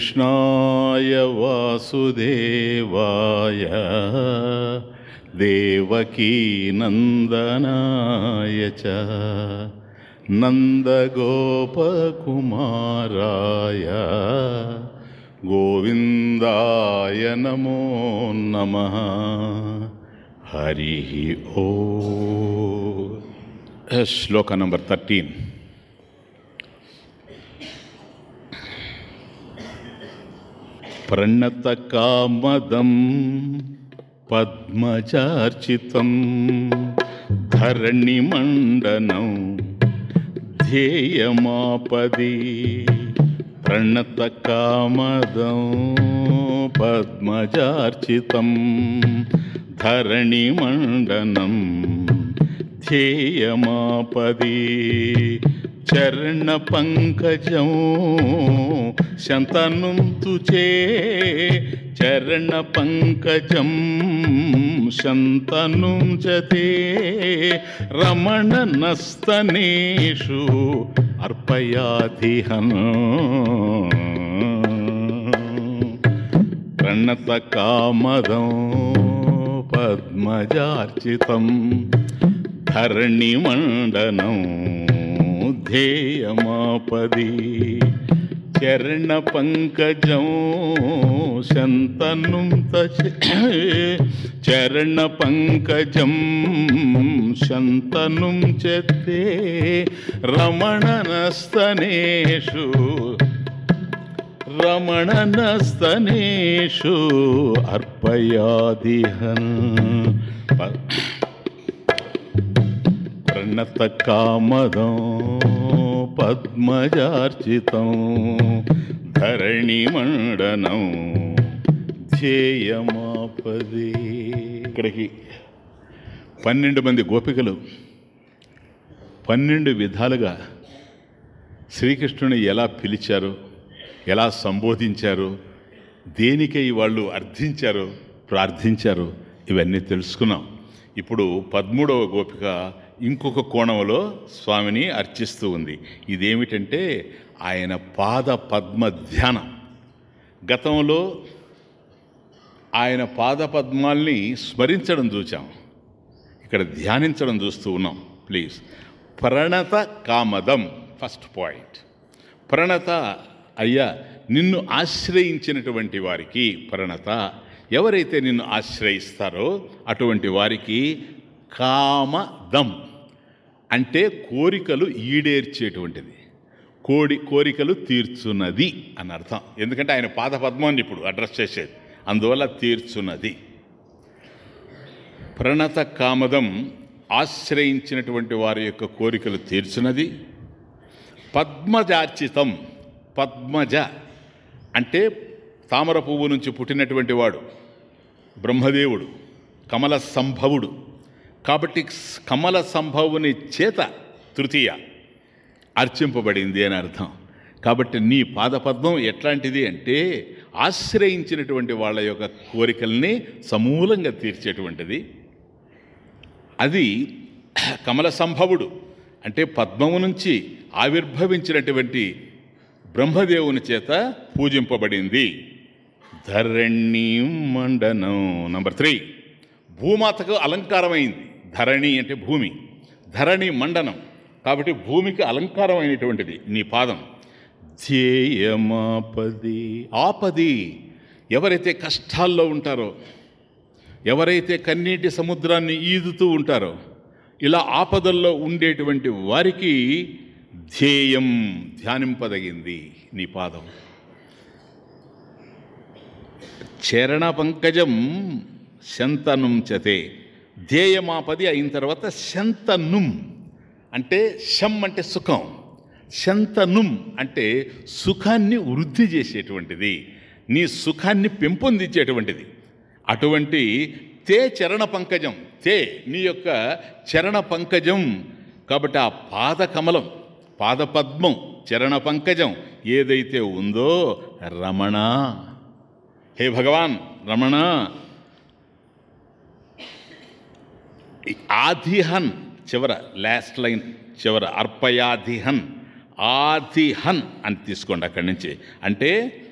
कृष्णाय वासुदेवाय देवकीनन्दनाय च नन्दगोपकुमाराय गोविन्दाय नमो नमः। हरिः ओ। श्लोक नंबर थर्टीन प्रणतकामदं पद्मचार्चितं धरणिमण्डनं ध्येयमापदि प्रणतकामदं पद्मचार्चितं धरणिमण्डनं ध्येयमापदि చరణ చరణపంకజం శంతనుం తుచే చరణపంకజం శంతనుం చతే రమణనస్తనేషు అర్పయాధిహన్ ప్రణతకామదం పద్మజార్చితం ధరణిమండనం ధ్యేయమాపది. చరణ పంకజం శంతను చరణ పంకజం శంతను చెత్తే రమణనస్తనేషు రమణనస్తనేషు అర్పయాదిహన్. ఘనత కామదం పద్మజార్చితం ధరణిమండనం ధ్యేయమాపది. ఇక్కడికి పన్నెండు మంది గోపికలు పన్నెండు విధాలుగా శ్రీకృష్ణుని ఎలా పిలిచారు ఎలా సంబోధించారు దేనికై వాళ్ళు అర్థించారు ప్రార్థించారు ఇవన్నీ తెలుసుకున్నాం. ఇప్పుడు పద్మూడవ గోపిక ఇంకొక కోణంలో స్వామిని అర్చిస్తూ ఉంది. ఇదేమిటంటే ఆయన పాద పద్మ ధ్యానం. గతంలో ఆయన పాద పద్మాల్ని స్మరించడం చూచాం. ఇక్కడ ధ్యానించడం చూస్తూ ఉన్నాం. ప్లీజ్. ప్రణత కామదం ఫస్ట్ పాయింట్. ప్రణత అయ్యా నిన్ను ఆశ్రయించినటువంటి వారికి ప్రణత. ఎవరైతే నిన్ను ఆశ్రయిస్తారో అటువంటి వారికి కామదం. అంటే కోరికలు ఈడేర్చేటువంటిది. కోడి కోరికలు తీర్చున్నది అని అర్థం. ఎందుకంటే ఆయన పాద పద్మాన్ని ఇప్పుడు అడ్రస్ చేసేది. అందువల్ల తీర్చున్నది. ప్రణత కామదం ఆశ్రయించినటువంటి వారి యొక్క కోరికలు తీర్చున్నది. పద్మజార్చితం పద్మజ అంటే తామర పువ్వు నుంచి పుట్టినటువంటి వాడు బ్రహ్మదేవుడు కమల సంభవుడు. కాబట్టి కమల సంభవుని చేత తృతీయ అర్చింపబడింది అని అర్థం. కాబట్టి నీ పాదపద్మం ఎట్లాంటిది అంటే ఆశ్రయించినటువంటి వాళ్ళ యొక్క కోరికల్ని సమూలంగా తీర్చేటువంటిది. అది కమల సంభవుడు అంటే పద్మము నుంచి ఆవిర్భవించినటువంటి బ్రహ్మదేవుని చేత పూజింపబడింది. ధరణి మండనం. Number three. భూమాతకు అలంకారమైంది. ధరణి అంటే భూమి. ధరణి మండనం. కాబట్టి భూమికి అలంకారమైనటువంటిది నీ పాదం. ధ్యేయమాపది. ఆపది. ఎవరైతే కష్టాల్లో ఉంటారో ఎవరైతే కన్నీటి సముద్రాన్ని ఈదుతూ ఉంటారో ఇలా ఆపదల్లో ఉండేటువంటి వారికి ధ్యేయం ధ్యానింపదగింది నీ పాదం. చరణ పంకజం శంతనుంచతే ధ్యేయమాపది అయిన తర్వాత శంతనుం అంటే శం అంటే సుఖం. శంతనుం అంటే సుఖాన్ని వృద్ధి చేసేటువంటిది. నీ సుఖాన్ని పెంపొందించేటువంటిది. అటువంటి తే చరణ పంకజం తే నీ యొక్క చరణ పంకజం. కాబట్టి ఆ పాద కమలం పాదపద్మం చరణ పంకజం ఏదైతే ఉందో రమణ. హే భగవాన్ రమణ. ఆధిహన్ చివర లాస్ట్ లైన్ చివర అర్పయాధిహన్ ఆధిహన్ అని తీసుకోండి అక్కడి నుంచి. అంటే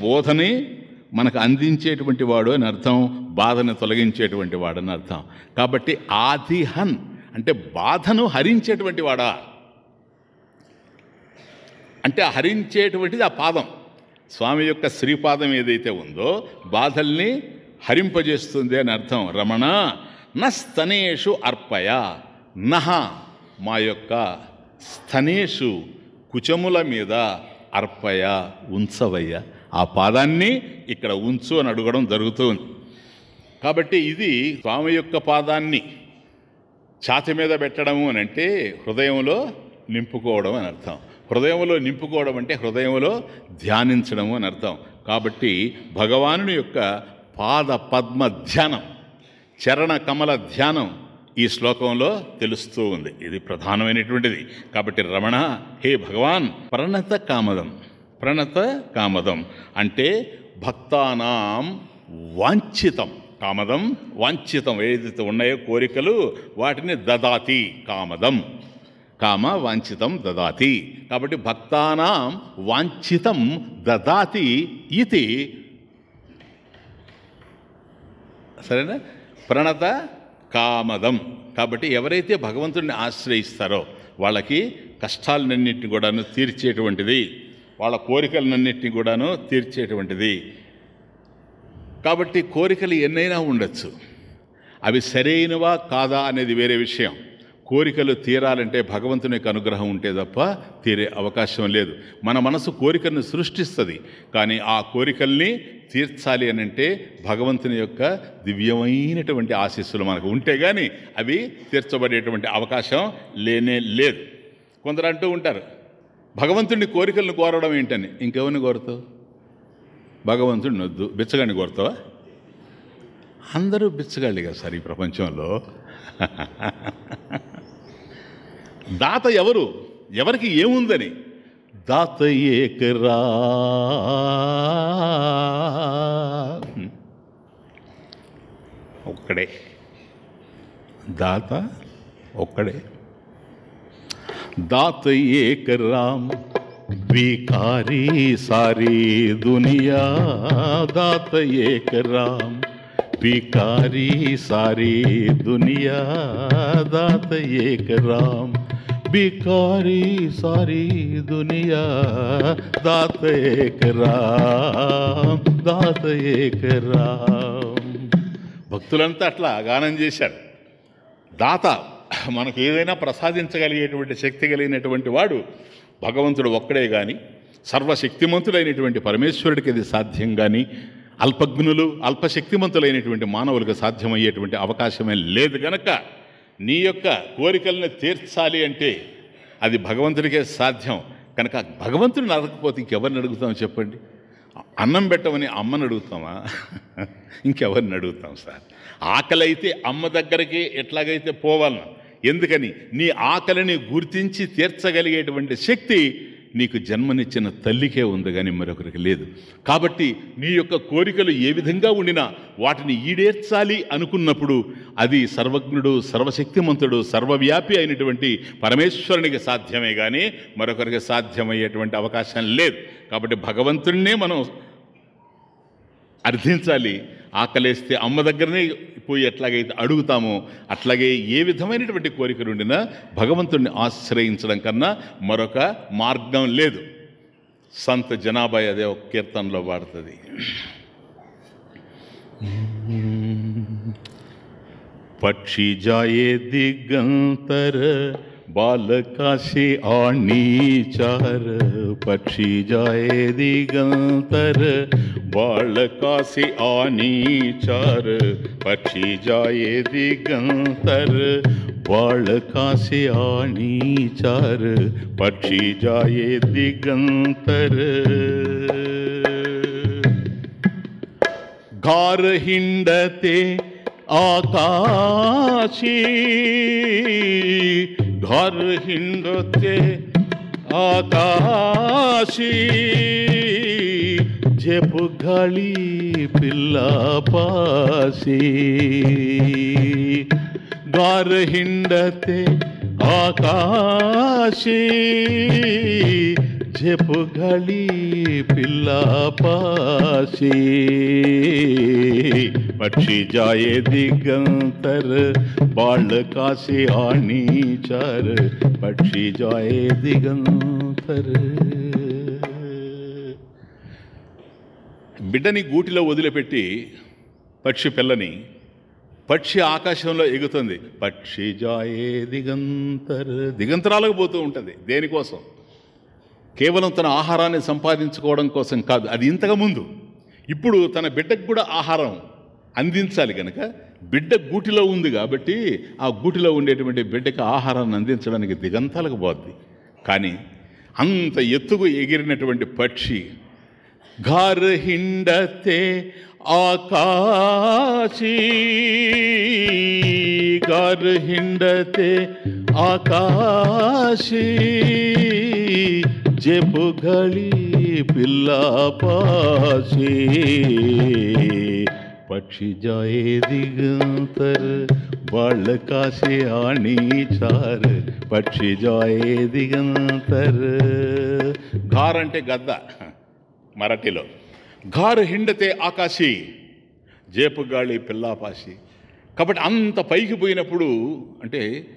బోధని మనకు అందించేటువంటి వాడు అని అర్థం బాధను తొలగించేటువంటి వాడు అని అర్థం. కాబట్టి ఆదిహన్ అంటే బాధను హరించేటువంటి వాడా? అంటే హరించేటువంటిది ఆ పాదం. స్వామి యొక్క శ్రీపాదం ఏదైతే ఉందో బాధల్ని హరింపజేస్తుంది అని అర్థం. రమణ న అర్పయ. నహ మా యొక్క స్తనేషు కుచముల మీద అర్పయ ఉంచవయ్య. ఆ పాదాన్ని ఇక్కడ ఉంచు అని అడగడం జరుగుతుంది కాబట్టి ఇది స్వామి యొక్క పాదాన్ని ఛాతి మీద పెట్టడము అని అంటే హృదయంలో నింపుకోవడం అని అర్థం. హృదయంలో నింపుకోవడం అంటే హృదయంలో ధ్యానించడము అని అర్థం. కాబట్టి భగవానుని యొక్క పాద పద్మ ధ్యానం చరణ కమల ధ్యానం ఈ శ్లోకంలో తెలుస్తూ ఉంది. ఇది ప్రధానమైనటువంటిది. కాబట్టి రమణ హే భగవాన్ ప్రణత కామదం ప్రణత కామదం అంటే భక్తానాం వాంఛితం. కామదం వాంఛితం ఏదైతే ఉన్నాయో కోరికలు వాటిని దదాతి కామదం. కామ వాంఛితం దదాతి. కాబట్టి భక్తానాం వాంఛితం దదాతి ఇది సరేనా? ప్రణత కామదం. కాబట్టి ఎవరైతే భగవంతుడిని ఆశ్రయిస్తారో వాళ్ళకి కష్టాలన్నింటినీ కూడాను తీర్చేటువంటిది వాళ్ళ కోరికలన్నింటినీ కూడాను తీర్చేటువంటిది. కాబట్టి కోరికలు ఎన్నైనా ఉండొచ్చు. అవి సరైనవా కాదా అనేది వేరే విషయం. కోరికలు తీరాలంటే భగవంతుని యొక్క అనుగ్రహం ఉంటే తప్ప తీరే అవకాశం లేదు. మన మనసు కోరికలను సృష్టిస్తుంది. కానీ ఆ కోరికల్ని తీర్చాలి అని అంటే భగవంతుని యొక్క దివ్యమైనటువంటి ఆశీస్సులు మనకు ఉంటే కానీ అవి తీర్చబడేటువంటి అవకాశం లేనే లేదు. కొందరు అంటూ ఉంటారు భగవంతుడిని కోరికలను కోరడం ఏంటని? ఇంకెవరిని కోరుతావు? భగవంతుడిని వద్దు బిచ్చగాడిని కోరుతావా? అందరూ బిచ్చగాళ్ళు కదా సార్ ఈ ప్రపంచంలో. దాత ఎవరు ఎవరికి ఏముందని దాత ఏకరా ఒక్కడే దాత ఒక్కడే दात एक राम भिखारी सारी दुनिया दात एक राम भिखारी सारी दुनिया दात एक राम भिखारी सारी दुनिया दात एक राम दात एक राम భక్తులంతా అట్లా గానం చేశారు దాత మనకు ఏదైనా ప్రసాదించగలిగేటువంటి శక్తి కలిగినటువంటి వాడు భగవంతుడు ఒక్కడే కానీ సర్వశక్తిమంతుడైనటువంటి పరమేశ్వరుడికి అది సాధ్యం కానీ అల్పజ్ఞులు అల్పశక్తిమంతులైనటువంటి మానవులకు సాధ్యమయ్యేటువంటి అవకాశమే లేదు గనక నీ యొక్క కోరికలను తీర్చాలి అంటే అది భగవంతుడికే సాధ్యం. కనుక భగవంతుడిని అడగకపోతే ఇంకెవరిని అడుగుతాం చెప్పండి? అన్నం పెట్టమని అమ్మని అడుగుతామా? ఇంకెవరిని అడుగుతాం సార్? ఆకలి అయితే అమ్మ దగ్గరికి ఎట్లాగైతే పోవాలను. ఎందుకని? నీ ఆకలిని గుర్తించి తీర్చగలిగేటువంటి శక్తి నీకు జన్మనిచ్చిన తల్లికే ఉంది కానీ మరొకరికి లేదు. కాబట్టి నీ యొక్క కోరికలు ఏ విధంగా ఉండినా వాటిని ఈడేర్చాలి అనుకున్నప్పుడు అది సర్వజ్ఞుడు సర్వశక్తిమంతుడు సర్వవ్యాపి అయినటువంటి పరమేశ్వరునికి సాధ్యమే కానీ మరొకరికి సాధ్యమయ్యేటువంటి అవకాశం లేదు. కాబట్టి భగవంతుడినే మనం అర్థించాలి. ఆకలేస్తే అమ్మ దగ్గరనే పోయి ఎట్లాగైతే అడుగుతామో అట్లాగే ఏ విధమైనటువంటి కోరిక నుండినా భగవంతుడిని ఆశ్రయించడం కన్నా మరొక మార్గం లేదు. సంత జనాభాయ్ అదే ఒక కీర్తనలో వాడుతుంది పక్షి జాయే దిగంతర बालकाशी आणी चार, पक्षी जाए दिगंतर। बालकाशी आणी चार, पक्षी जाए दिगंतर। बालकाशी आणी चार, पक्षी जाए दिगंतर। घर हिंडते आकाशी घर हिंडते आकाशी जे पुघली पिल्ला पासी। घर हिंडते आकाशी ಮಧ್ಯಪು పిల్ల పాసి పక్షి జాయే ದಿಗಂತರ బాళ్ళ కాసి ఆణి చార్ పక్షి జాయే దిగంతర్. బిడ్డని గూటిలో వదిలిపెట్టి పక్షి పిల్లని పక్షి ఆకాశంలో ఎగుతుంది. పక్షి జాయే దిగంతర్. దిగంతరాలకు పోతూ ఉంటుంది దేనికోసం? కేవలం తన ఆహారాన్ని సంపాదించుకోవడం కోసం కాదు అది ఇంతకు ముందు. ఇప్పుడు తన బిడ్డకు కూడా ఆహారం అందించాలి కనుక బిడ్డ గూటిలో ఉంది కాబట్టి ఆ గూటిలో ఉండేటువంటి బిడ్డకి ఆహారాన్ని అందించడానికి దిగంతాలకు పోద్ది. కానీ అంత ఎత్తుకు ఎగిరినటువంటి పక్షి ఘర్హిండతే ఆకాశీ. ఘర్హిండతే ఆకాశీ. నిజపు గళి పిల్లాపాసే పక్షి జాయే దిగంతర్ వాళ్ళ కాసే ఆణి చార్. పక్షి జాయే దిగంతర్. ఘార్ అంటే గద్ద మరాఠీలో. ఘార్ హిండతే ఆకాశి జేపు గాళి పిల్లాపాసి కాబట్టి అంత పైకి పోయినప్పుడు అంటే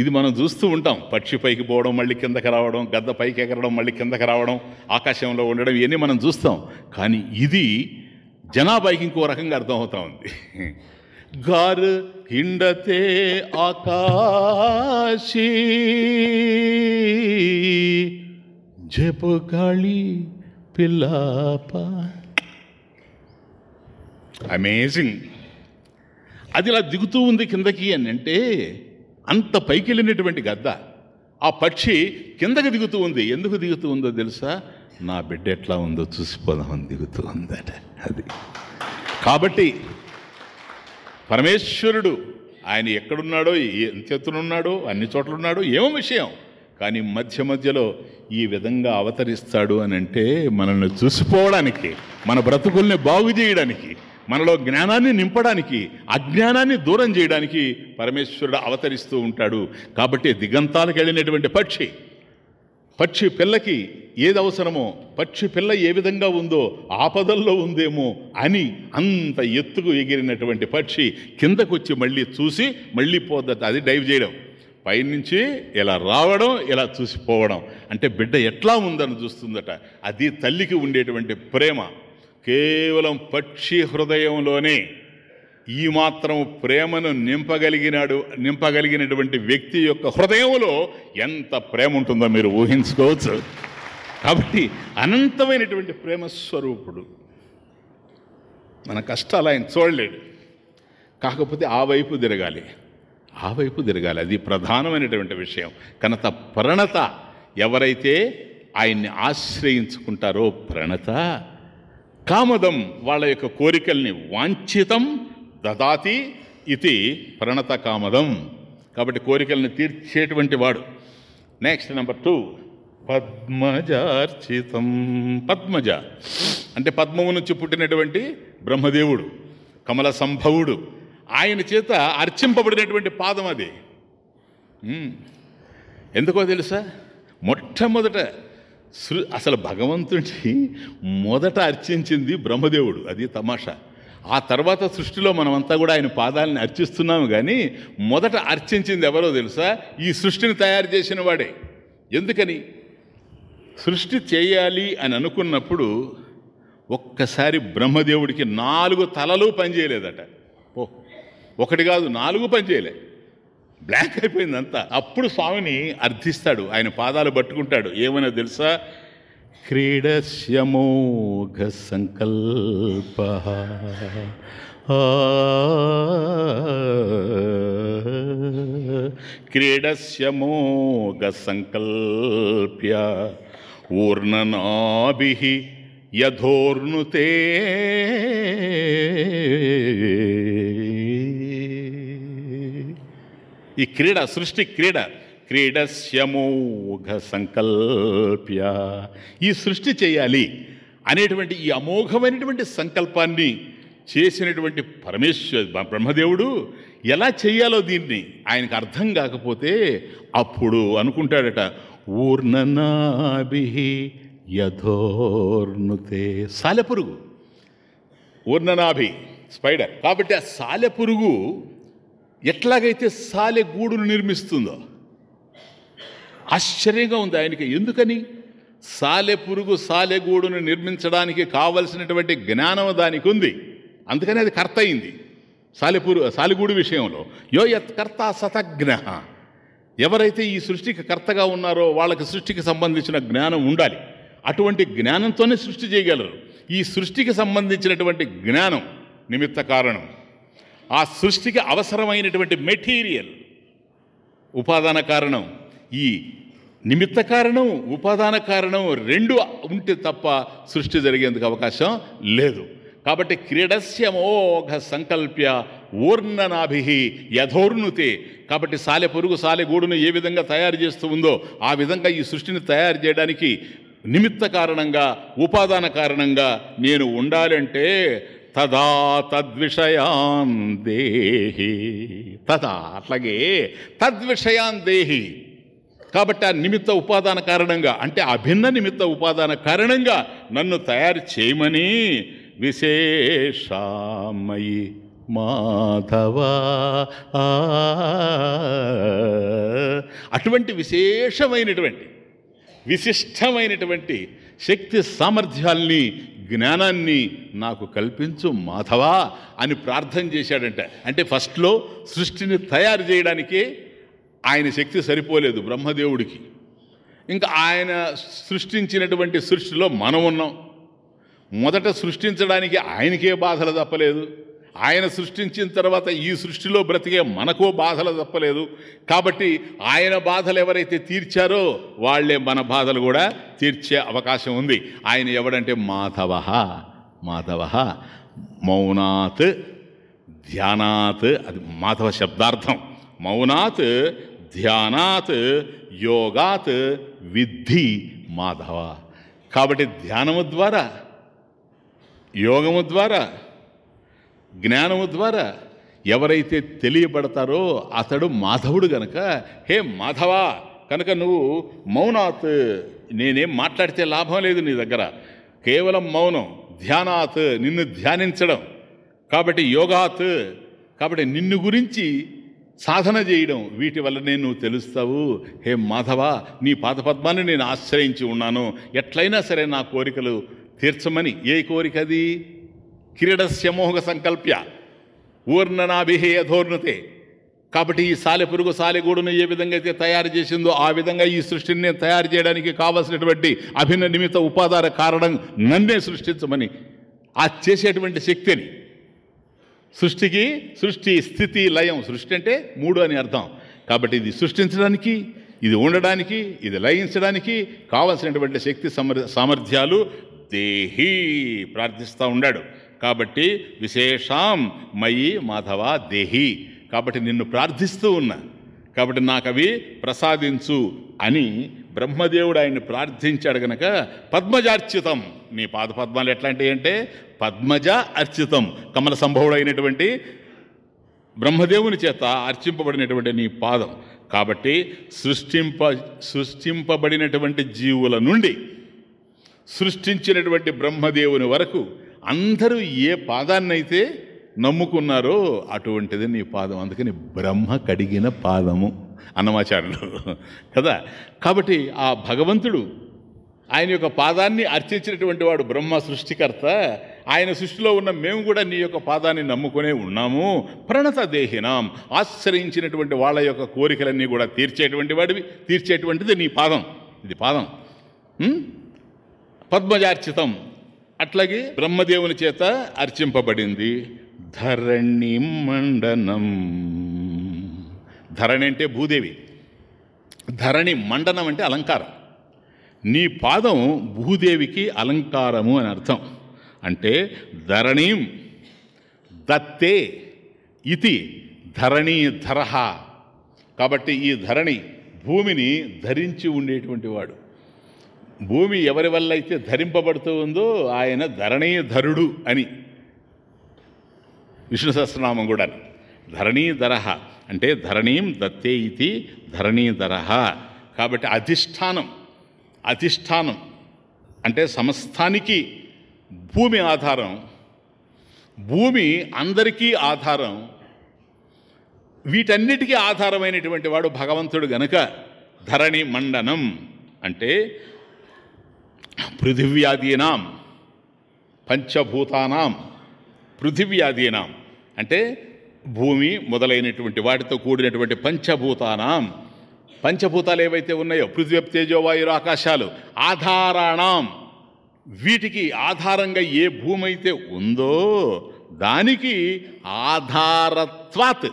ఇది మనం చూస్తూ ఉంటాం. పక్షి పైకి పోవడం మళ్ళీ కిందకి రావడం గద్ద పైకి ఎగరడం మళ్ళీ కిందకి రావడం ఆకాశంలో ఉండడం ఇవన్నీ మనం చూస్తాం. కానీ ఇది జనాభాకి ఇంకో రకంగా అర్థమవుతా ఉంది. గారు హిండతే ఆకాశీ జపు గాళి పిల్లాప. అమేజింగ్ అది ఇలా దిగుతూ ఉంది కిందకి అని అంటే అంత పైకి వెళ్ళినటువంటి గద్ద. ఆ పక్షి కిందకి దిగుతూ ఉంది. ఎందుకు దిగుతూ ఉందో తెలుసా? నా బిడ్డ ఎట్లా ఉందో చూసిపోదామని దిగుతూ ఉందట. అది. కాబట్టి పరమేశ్వరుడు ఆయన ఎక్కడున్నాడో ఎంతెత్తునున్నాడో అన్ని చోట్ల ఉన్నాడో ఏమో విషయం. కానీ మధ్య మధ్యలో ఈ విధంగా అవతరిస్తాడు అని అంటే మనల్ని చూసిపోవడానికి మన బ్రతుకుల్ని బాగు చేయడానికి మనలో జ్ఞానాన్ని నింపడానికి అజ్ఞానాన్ని దూరం చేయడానికి పరమేశ్వరుడు అవతరిస్తూ ఉంటాడు. కాబట్టి దిగంతాలకు వెళ్ళినటువంటి పక్షి పక్షి పిల్లకి ఏది అవసరమో పక్షి పిల్ల ఏ విధంగా ఉందో ఆపదల్లో ఉందేమో అని అంత ఎత్తుకు ఎగిరినటువంటి పక్షి కిందకొచ్చి మళ్ళీ చూసి మళ్ళీ పోద్దట అది డైవ్ చేయడం. పైనుంచి ఇలా రావడం ఇలా చూసిపోవడం. అంటే బిడ్డ ఎట్లా ఉందని చూస్తుందట. అది తల్లికి ఉండేటువంటి ప్రేమ. కేవలం పక్షి హృదయంలోనే ఈ మాత్రం ప్రేమను నింపగలిగినాడు నింపగలిగినటువంటి వ్యక్తి యొక్క హృదయంలో ఎంత ప్రేమ ఉంటుందో మీరు ఊహించుకోవచ్చు. కాబట్టి అనంతమైనటువంటి ప్రేమ స్వరూపుడు. మన కష్టాలు ఆయన చూడలేడు. కాకపోతే ఆ వైపు తిరగాలి. ఆ వైపు తిరగాలి. అది ప్రధానమైనటువంటి విషయం. కనుక ప్రణత ఎవరైతే ఆయన్ని ఆశ్రయించుకుంటారో ప్రణత కామదం వాళ్ళ యొక్క కోరికల్ని వాంఛితం దదాతి ఇది ప్రణత కామదం. కాబట్టి కోరికల్ని తీర్చేటువంటి వాడు. నెక్స్ట్ నెంబర్ టూ పద్మజార్చితం. పద్మజ. అంటే పద్మము నుంచి పుట్టినటువంటి బ్రహ్మదేవుడు కమల సంభవుడు. ఆయన చేత అర్చింపబడినటువంటి పాదం అది. ఎందుకో తెలుసా? మొట్టమొదట సృ అసలు భగవంతుడి మొదట అర్చించింది బ్రహ్మదేవుడు అది తమాషా. ఆ తర్వాత సృష్టిలో మనమంతా కూడా ఆయన పాదాలని అర్చిస్తున్నాము కానీ మొదట అర్చించింది ఎవరో తెలుసా? ఈ సృష్టిని తయారు చేసిన వాడే. ఎందుకని? సృష్టి చేయాలి అని అనుకున్నప్పుడు ఒక్కసారి బ్రహ్మదేవుడికి నాలుగు తలలు పనిచేయలేదట. ఓ ఒకటి కాదు నాలుగు పనిచేయలే. బ్లాక్ అయిపోయిందంతా అప్పుడు స్వామిని అర్థిస్తాడు ఆయన పాదాలు పట్టుకుంటాడు. ఏమైనా తెలుసా? క్రీడస్యమోఘ సంకల్ప. క్రీడస్యమోఘ సంకల్ప్య. ఊర్ణనాభి యథోర్ణుతే. ఈ క్రీడ సృష్టి క్రీడ. క్రీడస్యమోఘ సంకల్ప్య. ఈ సృష్టి చేయాలి అనేటువంటి ఈ అమోఘమైనటువంటి సంకల్పాన్ని చేసినటువంటి పరమేశ్వర బ్రహ్మదేవుడు ఎలా చేయాలో దీన్ని ఆయనకు అర్థం కాకపోతే అప్పుడు అనుకుంటాడట ఊర్ణనాభి యథోర్ణుతే. సాలెపురుగు. ఊర్ణనాభి స్పైడర్. కాబట్టి ఆ సాలెపురుగు ఎట్లాగైతే సాలెగూడును నిర్మిస్తుందో ఆశ్చర్యంగా ఉంది ఆయనకి. ఎందుకని? సాలెపురుగు సాలెగూడును నిర్మించడానికి కావలసినటువంటి జ్ఞానం దానికి ఉంది అందుకని అది కర్త అయింది. సాలెపురు సాలెగూడు విషయంలో. యో యత్ కర్త సతజ్ఞ. ఎవరైతే ఈ సృష్టికి కర్తగా ఉన్నారో వాళ్ళకి సృష్టికి సంబంధించిన జ్ఞానం ఉండాలి. అటువంటి జ్ఞానంతోనే సృష్టి చేయగలరు. ఈ సృష్టికి సంబంధించినటువంటి జ్ఞానం నిమిత్త కారణం. ఆ సృష్టికి అవసరమైనటువంటి మెటీరియల్. ఉపాదాన కారణం ఈ నిమిత్త కారణం ఉపాదాన కారణం రెండు ఉంటే తప్ప సృష్టి జరిగేందుకు అవకాశం లేదు. కాబట్టి క్రీడస్య మోఘ సంకల్ప్య ఊర్ణనాభి యథోర్ణుతే. కాబట్టి సాలె పొరుగు సాలె గూడును ఏ విధంగా తయారు చేస్తూ ఉందో ఆ విధంగా ఈ సృష్టిని తయారు చేయడానికి నిమిత్త కారణంగా ఉపాదాన కారణంగా నేను ఉండాలంటే తదా తద్విషయాన్ దేహి. తదా అట్లాగే తద్విషయాన్ దేహి. కాబట్టి ఆ నిమిత్త ఉపాదాన కారణంగా అంటే అభిన్న నిమిత్త ఉపాదాన కారణంగా నన్ను తయారు చేయమని విశేషామయి మాధవా. అటువంటి విశేషమైనటువంటి విశిష్టమైనటువంటి శక్తి సామర్థ్యాల్ని జ్ఞానాన్ని నాకు కల్పించు మాధవా అని ప్రార్థన చేశాడంట. అంటే ఫస్ట్లో సృష్టిని తయారు చేయడానికే ఆయన శక్తి సరిపోలేదు బ్రహ్మదేవుడికి. ఇంకా ఆయన సృష్టించినటువంటి సృష్టిలో మనం ఉన్నాం మొదట సృష్టించడానికి ఆయనకే బాధలు తప్పలేదు. ఆయన సృష్టించిన తర్వాత ఈ సృష్టిలో బ్రతికే మనకో బాధలు తప్పలేదు. కాబట్టి ఆయన బాధలు ఎవరైతే తీర్చారో వాళ్ళే మన బాధలు కూడా తీర్చే అవకాశం ఉంది. ఆయన ఎవడంటే మాధవ. మాధవ మౌనాత్ ధ్యానాత్ అది మాధవ శబ్దార్థం. మౌనాత్ ధ్యానాత్ యోగాత్ విద్ధి మాధవ. కాబట్టి ధ్యానము ద్వారా యోగము ద్వారా జ్ఞానము ద్వారా ఎవరైతే తెలియబడతారో అతడు మాధవుడు గనక హే మాధవా కనుక నువ్వు మౌనాత్ నేనేం మాట్లాడితే లాభం లేదు నీ దగ్గర. కేవలం మౌనం ధ్యానాత్ నిన్ను ధ్యానించడం. కాబట్టి యోగాత్ కాబట్టి నిన్ను గురించి సాధన చేయడం. వీటి వల్లనే నువ్వు తెలుస్తావు. హే మాధవ నీ పాదపద్మాన్ని నేను ఆశ్రయించి ఉన్నాను. ఎట్లయినా సరే నా కోరికలు తీర్చమని. ఏ కోరిక అది? కిరీటస్య మోహ సంకల్ప్య ఊర్ణనాభిహే అధోర్ణతే కాబట్టి ఈ సాలెపురుగు సాలెగూడును ఏ విధంగా అయితే తయారు చేసిందో ఆ విధంగా ఈ సృష్టిని నేను తయారు చేయడానికి కావలసినటువంటి అభిన్న నిమిత్త ఉపాధార కారణం నన్నే సృష్టించమని ఆ చేసేటువంటి శక్తిని. సృష్టికి సృష్టి స్థితి లయం సృష్టి అంటే మూడు అని అర్థం. కాబట్టి ఇది సృష్టించడానికి ఇది ఉండడానికి ఇది లయించడానికి కావలసినటువంటి శక్తి సమర్ సామర్థ్యాలు దేహీ ప్రార్థిస్తూ ఉన్నాడు. కాబట్టి విశేషాం మయి మాధవ దేహి. కాబట్టి నిన్ను ప్రార్థిస్తూ ఉన్నా. కాబట్టి నాకు అవి ప్రసాదించు అని బ్రహ్మదేవుడు ఆయన్ని ప్రార్థించాడు గనక పద్మజార్చితం. నీ పాద పద్మాలు ఎట్లాంటివి అంటే పద్మజ అర్చితం. కమల సంభవుడైనటువంటి బ్రహ్మదేవుని చేత అర్చింపబడినటువంటి నీ పాదం. కాబట్టి సృష్టింప సృష్టింపబడినటువంటి జీవుల నుండి సృష్టించినటువంటి బ్రహ్మదేవుని వరకు అందరూ ఏ పాదాన్నైతే నమ్ముకున్నారో అటువంటిది నీ పాదం. అందుకని బ్రహ్మ కడిగిన పాదము అన్నమాచారులు కదా? కాబట్టి ఆ భగవంతుడు ఆయన యొక్క పాదాన్ని అర్చించినటువంటి వాడు బ్రహ్మ సృష్టికర్త. ఆయన సృష్టిలో ఉన్న మేము కూడా నీ యొక్క పాదాన్ని నమ్ముకునే ఉన్నాము. ప్రణత దేహినాం. ఆశ్రయించినటువంటి వాళ్ళ యొక్క కోరికలన్నీ కూడా తీర్చేటువంటి వాడివి తీర్చేటువంటిది నీ పాదం. ఇది పాదం. పద్మజార్చితం. అట్లాగే బ్రహ్మదేవుని చేత అర్చింపబడింది ధరణి మండనం. ధరణి అంటే భూదేవి. ధరణి మండనం అంటే అలంకారం. నీ పాదం భూదేవికి అలంకారము అని అర్థం. అంటే ధరణీం దత్తే ఇది ధరణీ ధరహ కాబట్టి ఈ ధరణి భూమిని ధరించి ఉండేటువంటి వాడు. భూమి ఎవరి వల్ల అయితే ధరింపబడుతూ ఉందో ఆయన ధరణీధరుడు అని విష్ణు సహస్రనామం కూడా ధరణీధరహ అంటే ధరణీం దత్తే ఇది ధరణీధరహ కాబట్టి అధిష్టానం అధిష్టానం అంటే సమస్తానికి భూమి ఆధారం భూమి అందరికీ ఆధారం వీటన్నిటికీ ఆధారమైనటువంటి వాడు భగవంతుడు గనక ధరణి మండనం అంటే పృథివ్యాదీనాం పంచభూతానాం పృథివ్యాదీనాం. అంటే భూమి మొదలైనటువంటి వాటితో కూడినటువంటి పంచభూతానాం. పంచభూతాలు ఏవైతే ఉన్నాయో పృథ్వీ తేజోవాయురు ఆకాశాలు ఆధారాణం. వీటికి ఆధారంగా ఏ భూమి అయితే ఉందో దానికి ఆధారత్వాత్.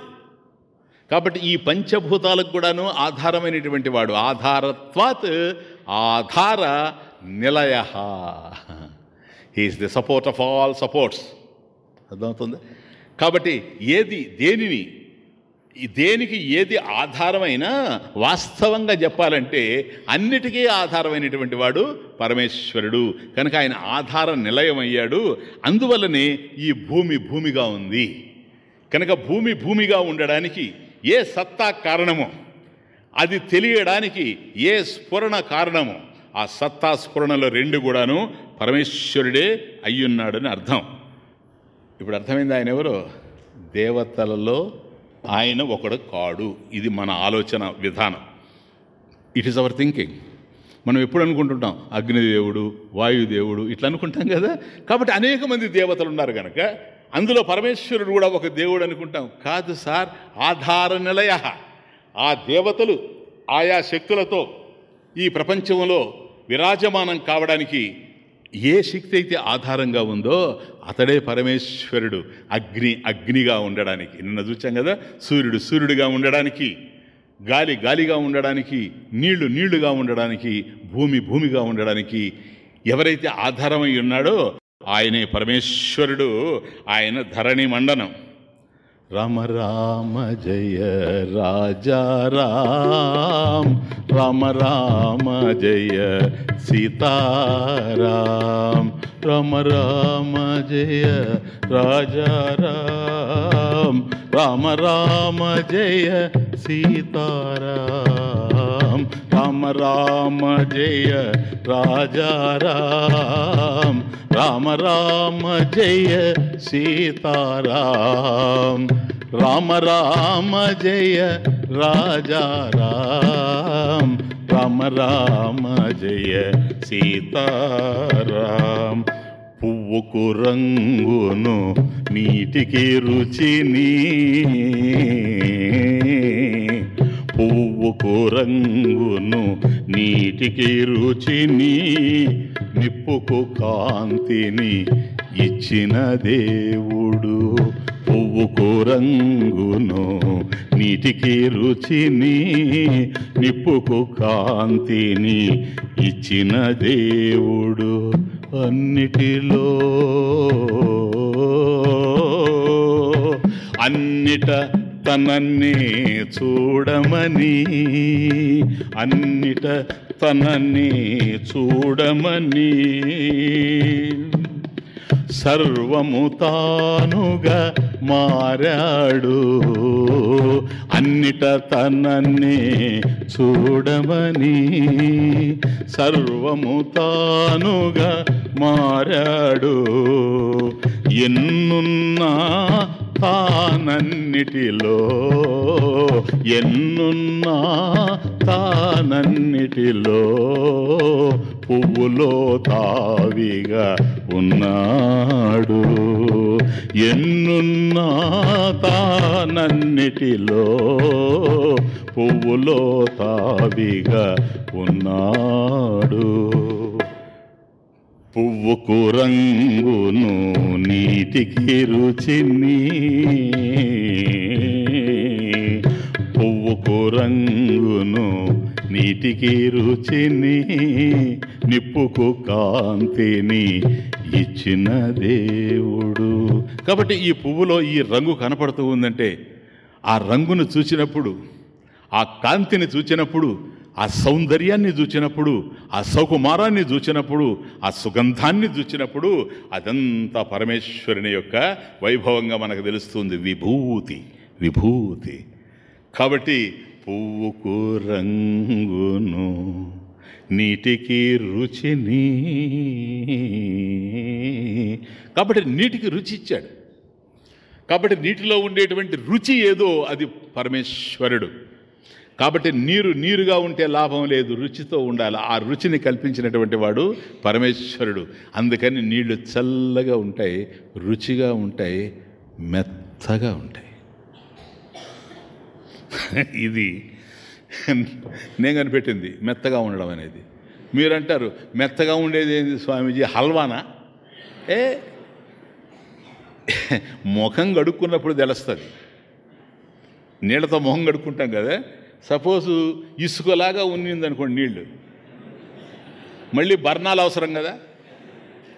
కాబట్టి ఈ పంచభూతాలకు కూడాను ఆధారమైనటువంటి వాడు. ఆధారత్వాత్ ఆధార నిలయ. He is the support of all supports అర్థమవుతుంది? కాబట్టి ఏది దేనిని దేనికి ఏది ఆధారమైనా వాస్తవంగా చెప్పాలంటే అన్నిటికీ ఆధారమైనటువంటి వాడు పరమేశ్వరుడు. కనుక ఆయన ఆధార నిలయమయ్యాడు. అందువల్లనే ఈ భూమి భూమిగా ఉంది. కనుక భూమి భూమిగా ఉండడానికి ఏ సత్తా కారణమో అది తెలియడానికి ఏ స్ఫురణ కారణమో ఆ సత్తా స్ఫురణలో రెండు కూడాను పరమేశ్వరుడే అయ్యున్నాడని అర్థం. ఇప్పుడు అర్థమైంది ఆయన ఎవరు? దేవతలలో ఆయన ఒకడు కాడు. ఇది మన ఆలోచన విధానం. ఇట్ ఈస్ అవర్ థింకింగ్ మనం ఎప్పుడు అనుకుంటుంటాం? అగ్నిదేవుడు వాయుదేవుడు ఇట్లా అనుకుంటాం కదా? కాబట్టి అనేక మంది దేవతలు ఉన్నారు కనుక అందులో పరమేశ్వరుడు కూడా ఒక దేవుడు అనుకుంటాం. కాదు సార్ ఆధార నిలయ ఆ దేవతలు ఆయా శక్తులతో ఈ ప్రపంచంలో విరాజమానం కావడానికి ఏ శక్తి అయితే ఆధారంగా ఉందో అతడే పరమేశ్వరుడు. అగ్ని అగ్నిగా ఉండడానికి. నిన్న చూచాం కదా? సూర్యుడు సూర్యుడిగా ఉండడానికి గాలి గాలిగా ఉండడానికి నీళ్ళు నీళ్ళుగా ఉండడానికి భూమి భూమిగా ఉండడానికి ఎవరైతే ఆధారమై ఉన్నాడో ఆయనే పరమేశ్వరుడు. ఆయన ధరణి మండనం. రామ రామ జయ రాజా రామ్ రామ రామ జయ సీతారాం రామ రామ జయ రాజా రామ్ రామ రామ జయ సీతారాం రామ రామ జయ రాజా రామ్ రామ రామ జయ సీతారాం. రామ రామ జయ రాజా రాం. రామ రామ జయ సీతారాం. పువ్వుకు రంగును నీటికి రుచిని పువ్వుకు రంగును నీటికి రుచిని నిప్పుకు కాంతిని ఇచ్చిన దేవుడు. పువ్వుకు రంగును నీటికి రుచిని నిప్పుకు కాంతిని ఇచ్చిన దేవుడు అన్నిటిలో. అన్నిట తనన్నే చూడమని అన్నిట తనన్నే చూడమని. సర్వము తానుగా మారాడు. అన్నిట తనన్నే చూడమని సర్వము తానుగా మారాడు. ఎన్నున్నా తానన్నిటిలో ఎన్నున్నా తానన్నిటిలో పువ్వులో తావిగా ఉన్నాడు. ఎన్నున్నా తానన్నిటిలో పువ్వులో తావిగా ఉన్నాడు. పువ్వుకు రంగును నీటికి రుచిని పువ్వుకు రంగు నీటికి రుచిని నిప్పుకు కాంతిని ఇచ్చిన దేవుడు. కాబట్టి ఈ పువ్వులో ఈ రంగు కనపడుతూ ఉందంటే ఆ రంగును చూసినప్పుడు ఆ కాంతిని చూచినప్పుడు ఆ సౌందర్యాన్ని చూచినప్పుడు ఆ సౌకుమారాన్ని చూచినప్పుడు ఆ సుగంధాన్ని చూచినప్పుడు అదంతా పరమేశ్వరుని యొక్క వైభవంగా మనకు తెలుస్తుంది విభూతి విభూతి. కాబట్టి పువ్వుకు రంగును నీటికి రుచిని. కాబట్టి నీటికి రుచి ఇచ్చాడు. కాబట్టి నీటిలో ఉండేటువంటి రుచి ఏదో అది పరమేశ్వరుడు. కాబట్టి నీరు నీరుగా ఉంటే లాభం లేదు రుచితో ఉండాలి. ఆ రుచిని కల్పించినటువంటి వాడు పరమేశ్వరుడు. అందుకని నీళ్ళు చల్లగా ఉంటాయి రుచిగా ఉంటాయి మెత్తగా ఉంటాయి. ఇది నేను కనిపెట్టింది మెత్తగా ఉండడం అనేది. మీరంటారు మెత్తగా ఉండేది ఏంది స్వామీజీ? హల్వానా? ఏ ముఖం గడుక్కున్నప్పుడు తెలుస్తుంది. నీళ్ళతో మొహం గడుక్కుంటాం కదా. సపోజు ఇసుకలాగా ఉన్నింది అనుకోండి నీళ్ళు. మళ్ళీ బర్ణాలు అవసరం కదా.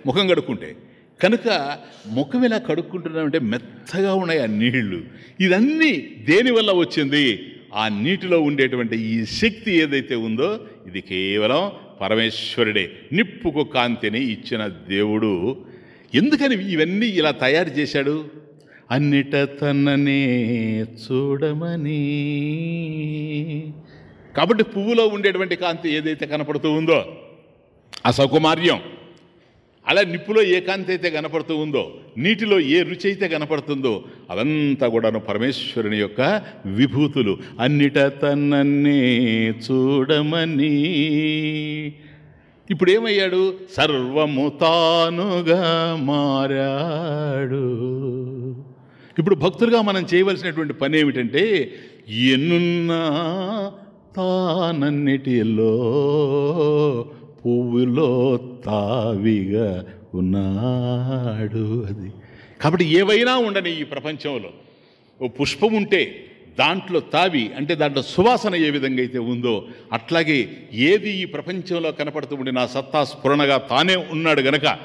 ముఖం కడుక్కుంటే. కనుక ముఖం ఇలా కడుక్కుంటున్నామంటే మెత్తగా ఉన్నాయి ఆ నీళ్ళు. ఇదన్నీ దేనివల్ల వచ్చింది? ఆ నీటిలో ఉండేటువంటి ఈ శక్తి ఏదైతే ఉందో ఇది కేవలం పరమేశ్వరుడే నిప్పుకు కాంతిని ఇచ్చిన దేవుడు. ఎందుకని ఇవన్నీ ఇలా తయారు చేశాడు? అన్నిట తననే చూడమని. కాబట్టి పువ్వులో ఉండేటువంటి కాంతి ఏదైతే కనపడుతూ ఉందో? ఆ సౌకుమార్యం అలా నిప్పులో ఏ కాంతి అయితే కనపడుతూ ఉందో నీటిలో ఏ రుచి అయితే కనపడుతుందో అవంతా కూడాను పరమేశ్వరుని యొక్క విభూతులు. అన్నిట తనన్నే చూడమని. ఇప్పుడు ఏమయ్యాడు సర్వము తానుగా మారాడు. ఇప్పుడు భక్తులుగా మనం చేయవలసినటువంటి పని ఏమిటంటే ఎన్నున్నా తానన్నిటిలో పువ్వులో తావిగా ఉన్నాడు అది. కాబట్టి ఏవైనా ఉండని ఈ ప్రపంచంలో ఓ పుష్పం ఉంటే దాంట్లో తావి అంటే దాంట్లో సువాసన ఏ విధంగా అయితే ఉందో అట్లాగే ఏది ఈ ప్రపంచంలో కనపడుతూ ఉండి నా సత్తా స్ఫురణగా తానే ఉన్నాడు గనక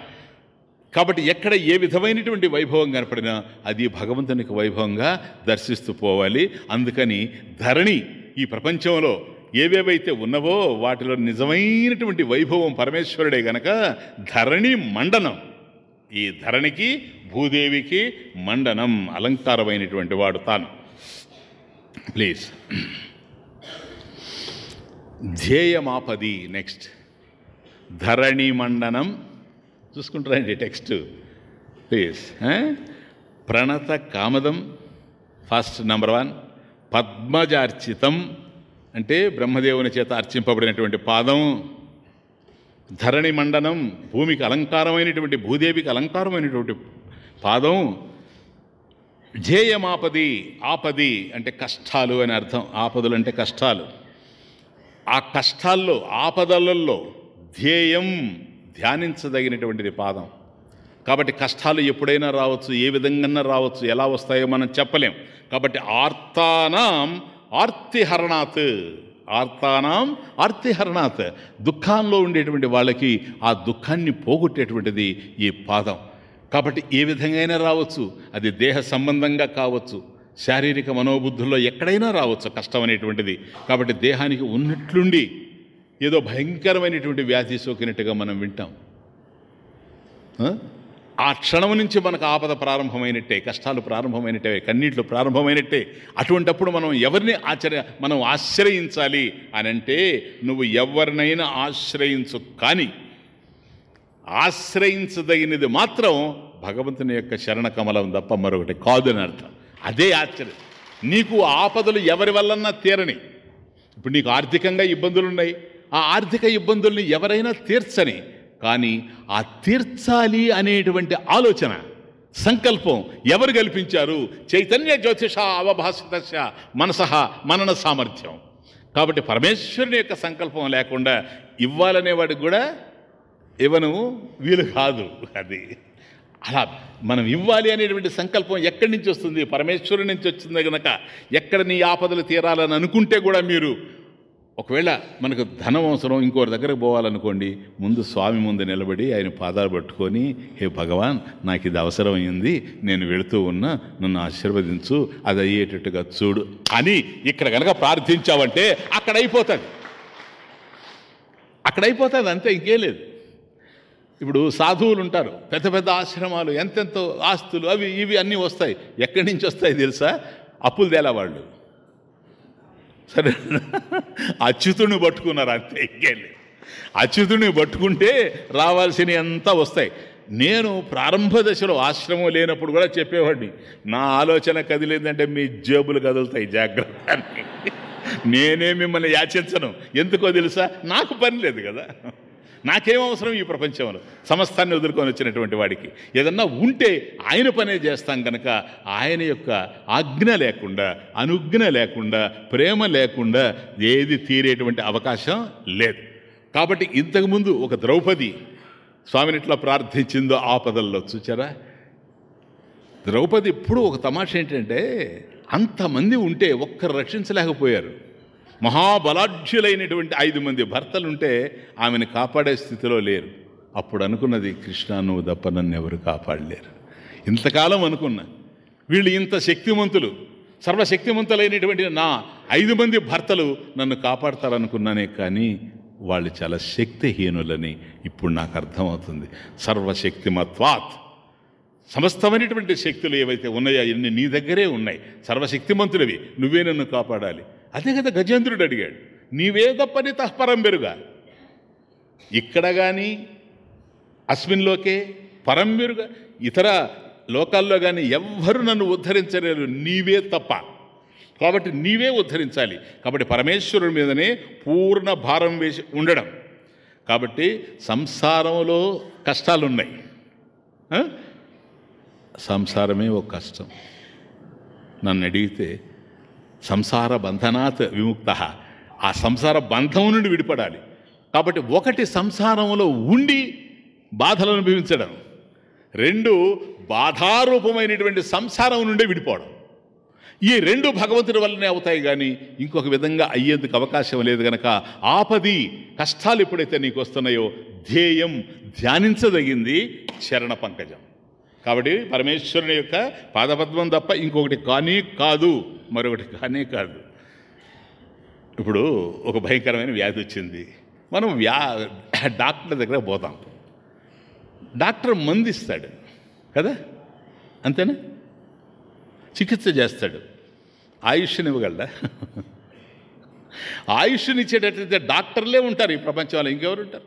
కాబట్టి ఎక్కడ ఏ విధమైనటువంటి వైభవం కనపడినా అది భగవంతునికి వైభవంగా దర్శిస్తూ పోవాలి. అందుకని ధరణి ఈ ప్రపంచంలో ఏవేవైతే ఉన్నవో వాటిలో నిజమైనటువంటి వైభవం పరమేశ్వరుడే గనక ధరణి మండనం. ఈ ధరణికి భూదేవికి మండనం అలంకారమైనటువంటి వాడు తాను. ప్లీజ్. ధ్యేయమాపది నెక్స్ట్. ధరణి మండనం. చూసుకుంటారండి టెక్స్ట్? ప్లీజ్. ప్రణత కామదం ఫస్ట్ నంబర్ వన్. పద్మజార్చితం అంటే బ్రహ్మదేవుని చేత అర్చింపబడినటువంటి పాదం ధరణి మండనం భూమికి అలంకారమైనటువంటి భూదేవికి అలంకారమైనటువంటి పాదం ధ్యేయమాపది ఆపది అంటే కష్టాలు అని అర్థం. ఆపదలు అంటే కష్టాలు. ఆ కష్టాల్లో ఆపదలలో ధ్యేయం ధ్యానించదగినటువంటిది పాదం. కాబట్టి కష్టాలు ఎప్పుడైనా రావచ్చు ఏ విధంగా రావచ్చు ఎలా వస్తాయో మనం చెప్పలేం. కాబట్టి ఆర్తానాం ఆర్తిహరణాత్. ఆర్తానాం ఆర్తిహరణాత్. దుఃఖాల్లో ఉండేటువంటి వాళ్ళకి ఆ దుఃఖాన్ని పోగొట్టేటువంటిది ఈ పాదం. కాబట్టి ఏ విధంగా రావచ్చు. అది దేహ సంబంధంగా కావచ్చు. శారీరక మనోబుద్ధుల్లో ఎక్కడైనా రావచ్చు కష్టం అనేటువంటిది. కాబట్టి దేహానికి ఉన్నట్లుండి ఏదో భయంకరమైనటువంటి వ్యాధి సోకినట్టుగా మనం వింటాం. ఆ? క్షణం నుంచి మనకు ఆపద ప్రారంభమైనట్టే కష్టాలు ప్రారంభమైనట్టే కన్నీళ్ళు ప్రారంభమైనట్టే అటువంటప్పుడు మనం ఎవరిని ఆచర్య మనం ఆశ్రయించాలి అని అంటే నువ్వు ఎవరినైనా ఆశ్రయించు. కానీ ఆశ్రయించదగినది మాత్రం భగవంతుని యొక్క శరణకమలం తప్ప మరొకటి కాదని అర్థం. అదే ఆశ్చర్యం. నీకు ఆపదలు ఎవరి వల్లన్నా తీరని. ఇప్పుడు నీకు ఆర్థికంగా ఇబ్బందులు ఉన్నాయి ఆ ఆర్థిక ఇబ్బందుల్ని ఎవరైనా తీర్చని. కానీ ఆ తీర్చాలి అనేటువంటి ఆలోచన సంకల్పం ఎవరు కల్పించారు? చైతన్య జ్యోతిష అవభాసిత మనసహ మనన సామర్థ్యం. కాబట్టి పరమేశ్వరుని యొక్క సంకల్పం లేకుండా ఇవ్వాలనేవాడికి కూడా ఇవ్వను వీలు కాదు అది. అలా మనం ఇవ్వాలి అనేటువంటి సంకల్పం ఎక్కడి నుంచి వస్తుంది? పరమేశ్వరుడి నుంచి వచ్చింది కనుక ఎక్కడ నీ ఆపదలు తీరాలని అనుకుంటే కూడా మీరు ఒకవేళ మనకు ధనం అవసరం ఇంకోటి దగ్గరకు పోవాలనుకోండి ముందు స్వామి ముందు నిలబడి ఆయన పాదాలు పట్టుకొని హే భగవాన్ నాకు ఇది అవసరమైంది నేను వెళుతూ ఉన్నా నన్ను ఆశీర్వదించు అది అయ్యేటట్టుగా చూడు అని ఇక్కడ కనుక ప్రార్థించావంటే అక్కడ అయిపోతుంది. అక్కడ అయిపోతుంది అంతే ఇంకేం లేదు. ఇప్పుడు సాధువులు ఉంటారు పెద్ద పెద్ద ఆశ్రమాలు ఎంతెంతో ఆస్తులు అవి ఇవి అన్నీ వస్తాయి. ఎక్కడి నుంచి వస్తాయి తెలుసా? అప్పులు తేలా వాళ్ళు? సరే. అచ్యుతుని పట్టుకున్నారు అంతే ఇంకెళ్ళి అచ్యుతుని పట్టుకుంటే రావాల్సినవి అంతా వస్తాయి. నేను ప్రారంభ దశలో ఆశ్రమం లేనప్పుడు కూడా చెప్పేవాడిని నా ఆలోచన కదిలేదంటే మీ జేబులు కదులుతాయి జాగ్రత్త అని. నేనే మిమ్మల్ని యాచించను. ఎందుకో తెలుసా? నాకు పని లేదు కదా. నాకేం అవసరం ఈ ప్రపంచంలో? సమస్తాన్ని వదులుకొని వచ్చినటువంటి వాడికి. ఏదన్నా ఉంటే ఆయన పనే చేస్తాం కనుక ఆయన యొక్క ఆజ్ఞ లేకుండా అనుజ్ఞ లేకుండా ప్రేమ లేకుండా ఏది తీరేటువంటి అవకాశం లేదు. కాబట్టి ఇంతకుముందు ఒక ద్రౌపది స్వామినిట్లా ప్రార్థించిందో ఆపదల్లో చూచారా? ద్రౌపది ఇప్పుడు ఒక తమాష ఏంటంటే అంతమంది ఉంటే ఒక్కరు రక్షించలేకపోయారు. మహాబలాఢ్యులైనటువంటి ఐదు మంది భర్తలుంటే ఆమెను కాపాడే స్థితిలో లేరు. అప్పుడు అనుకున్నది కృష్ణ నువ్వు తప్ప నన్ను ఎవరు కాపాడలేరు. ఇంతకాలం అనుకున్నా వీళ్ళు ఇంత శక్తిమంతులు సర్వశక్తిమంతులైనటువంటి నా ఐదు మంది భర్తలు నన్ను కాపాడతారనుకున్నానే కానీ వాళ్ళు చాలా శక్తిహీనులని ఇప్పుడు నాకు అర్థమవుతుంది. సర్వశక్తిమత్వాత్. సమస్తమైనటువంటి శక్తులు ఏవైతే ఉన్నాయో అవన్నీ నీ దగ్గరే ఉన్నాయి. సర్వశక్తిమంతుడివి నువ్వే నన్ను కాపాడాలి. అదే కదా గజేంద్రుడు అడిగాడు నీవే తప్పని తహపరం బెరుగా ఇక్కడ కానీ అస్మిన్లోకే పరంబెరుగా ఇతర లోకాల్లో కానీ ఎవ్వరు నన్ను ఉద్ధరించలేరు నీవే తప్ప. కాబట్టి నీవే ఉద్ధరించాలి. కాబట్టి పరమేశ్వరుడి మీదనే పూర్ణ భారం వేసి ఉండడం. కాబట్టి సంసారంలో కష్టాలున్నాయి. సంసారమే ఒక కష్టం. నన్ను అడిగితే సంసార బంధనాత్ విముక్త. ఆ సంసార బంధం నుండి విడిపడాలి. కాబట్టి ఒకటి సంసారంలో ఉండి బాధలు అనుభవించడం. రెండు బాధారూపమైనటువంటి సంసారం నుండే విడిపోవడం. ఈ రెండు భగవంతుడి వల్లనే అవుతాయి కానీ ఇంకొక విధంగా అయ్యేందుకు అవకాశం లేదు గనక ఆపది కష్టాలు ఎప్పుడైతే నీకు వస్తున్నాయో ధ్యేయం ధ్యానించదగింది చరణ పంకజం. కాబట్టి పరమేశ్వరుని యొక్క పాదపద్మం తప్ప ఇంకొకటి కానీ కాదు మరొకటి కానీ కాదు. ఇప్పుడు ఒక భయంకరమైన వ్యాధి వచ్చింది. మనం వ్యా డాక్టర్ దగ్గర పోతాం. డాక్టర్ మందిస్తాడు. కదా? అంతేనా? చికిత్స చేస్తాడు. ఆయుష్ని ఇవ్వగలడా ఆయుష్నిచ్చేటట్లయితే డాక్టర్లే ఉంటారు ఈ ప్రపంచంలో. ఇంకెవరు ఉంటారు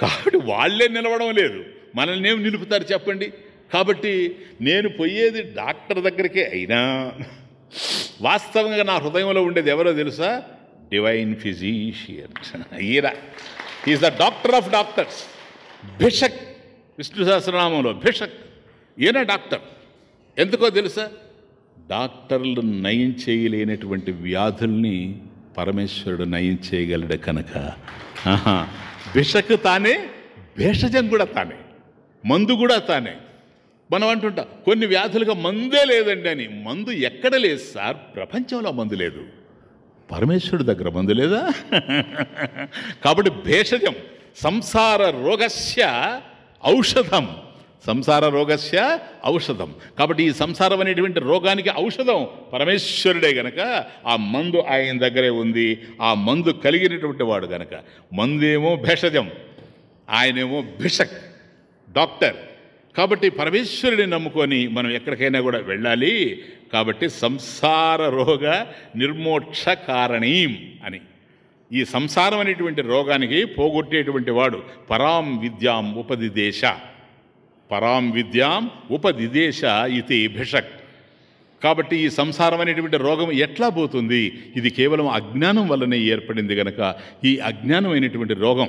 కాబట్టి వాళ్ళే నిలవడం లేదు. మనల్ని ఏం నిలుపుతారు చెప్పండి? కాబట్టి నేను పోయేది డాక్టర్ దగ్గరికే అయినా వాస్తవంగా నా హృదయంలో ఉండేది ఎవరో తెలుసా? Divine physician. ఈయన is the doctor of doctors భిషక్ Vishnu సహస్రనామంలో భిషక్. ఈయన డాక్టర్. ఎందుకో తెలుసా? డాక్టర్లు నయం చేయలేనటువంటి వ్యాధుల్ని పరమేశ్వరుడు నయం చేయగలడు కనుక. ఆహా భిషక్ తానే భేషజం కూడా తానే. మందు కూడా తానే. మనం అంటుంటా కొన్ని వ్యాధులుగా మందే లేదండి అని. మందు ఎక్కడ లేదు సార్ ప్రపంచంలో మందు లేదు. పరమేశ్వరుడు దగ్గర మందు లేదా? కాబట్టి భేషజం సంసార రోగస్య ఔషధం. సంసార రోగస్య ఔషధం. కాబట్టి ఈ సంసారం అనేటువంటి రోగానికి ఔషధం పరమేశ్వరుడే గనక ఆ మందు ఆయన దగ్గరే ఉంది. ఆ మందు కలిగినటువంటి వాడు గనక. మందేమో భేషజం ఆయనేమో భిషక్. డాక్టర్. కాబట్టి పరమేశ్వరుని నమ్ముకొని మనం ఎక్కడికైనా కూడా వెళ్ళాలి. కాబట్టి సంసార రోగ నిర్మోక్ష కారణీం అని. ఈ సంసారం అనేటువంటి రోగానికి పోగొట్టేటువంటి వాడు పరాం విద్యాం ఉపదిదేశ పరాం విద్యాం ఉపదిదేశ ఇది భిషక్. కాబట్టి ఈ సంసారం అనేటువంటి రోగం ఎట్లా పోతుంది? ఇది కేవలం అజ్ఞానం వల్లనే ఏర్పడింది గనక. ఈ అజ్ఞానమైనటువంటి రోగం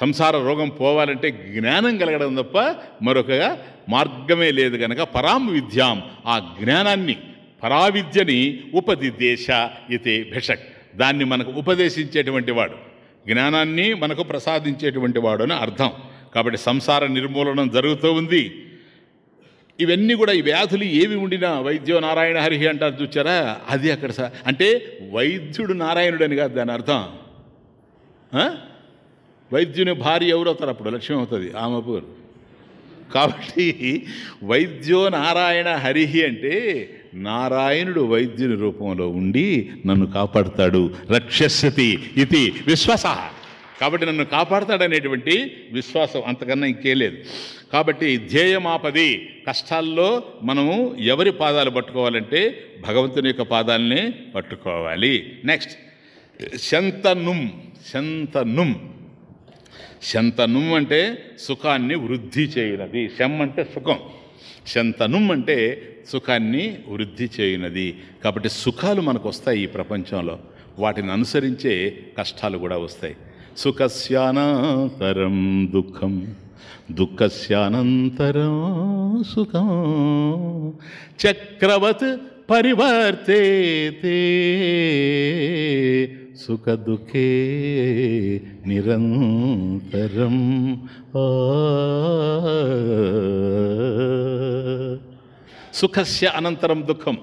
సంసార రోగం పోవాలంటే జ్ఞానం కలగడం తప్ప మరొక మార్గమే లేదు కనుక పరాం విద్యాం ఆ జ్ఞానాన్ని పరావిద్యని ఉపదిదేశ ఇతే భిషక్. దాన్ని మనకు ఉపదేశించేటువంటి వాడు. జ్ఞానాన్ని మనకు ప్రసాదించేటువంటి వాడు అని అర్థం. కాబట్టి సంసార నిర్మూలనం జరుగుతూ ఉంది. ఇవన్నీ కూడా ఈ వ్యాధులు ఏవి ఉండినా వైద్యో నారాయణ హరిహి అంటారు చూచారా? అది అక్కడ అంటే వైద్యుడు నారాయణుడు అని కాదు దాని అర్థం. వైద్యుని భార్య ఎవరు అవుతారు అప్పుడు? లక్ష్యం అవుతుంది ఆమె పేరు కాబట్టి వైద్యో నారాయణ హరిహి అంటే నారాయణుడు వైద్యుని రూపంలో ఉండి నన్ను కాపాడుతాడు రక్షస్యతి ఇది విశ్వాస. కాబట్టి నన్ను కాపాడుతాడనేటువంటి విశ్వాసం అంతకన్నా ఇంకే లేదు. కాబట్టి ధ్యేయమాపది కష్టాల్లో మనము ఎవరి పాదాలు పట్టుకోవాలంటే భగవంతుని యొక్క పాదాలనే పట్టుకోవాలి. నెక్స్ట్ శంతనుం శంతనుం. శంతనుం అంటే సుఖాన్ని వృద్ధి చేయనది. శం అంటే సుఖం. శంతనుం అంటే సుఖాన్ని వృద్ధి చేయనది. కాబట్టి సుఖాలు మనకు వస్తాయి ఈ ప్రపంచంలో. వాటిని అనుసరించే కష్టాలు కూడా వస్తాయి. సుఖస్యానంతరం దుఃఖం. దుఃఖస్యానంతరం సుఖం. చక్రవత్ పరివర్తే సుఖ దుఃఖే నిరంతరం సుఖస్య అనంతరం దుఃఖం.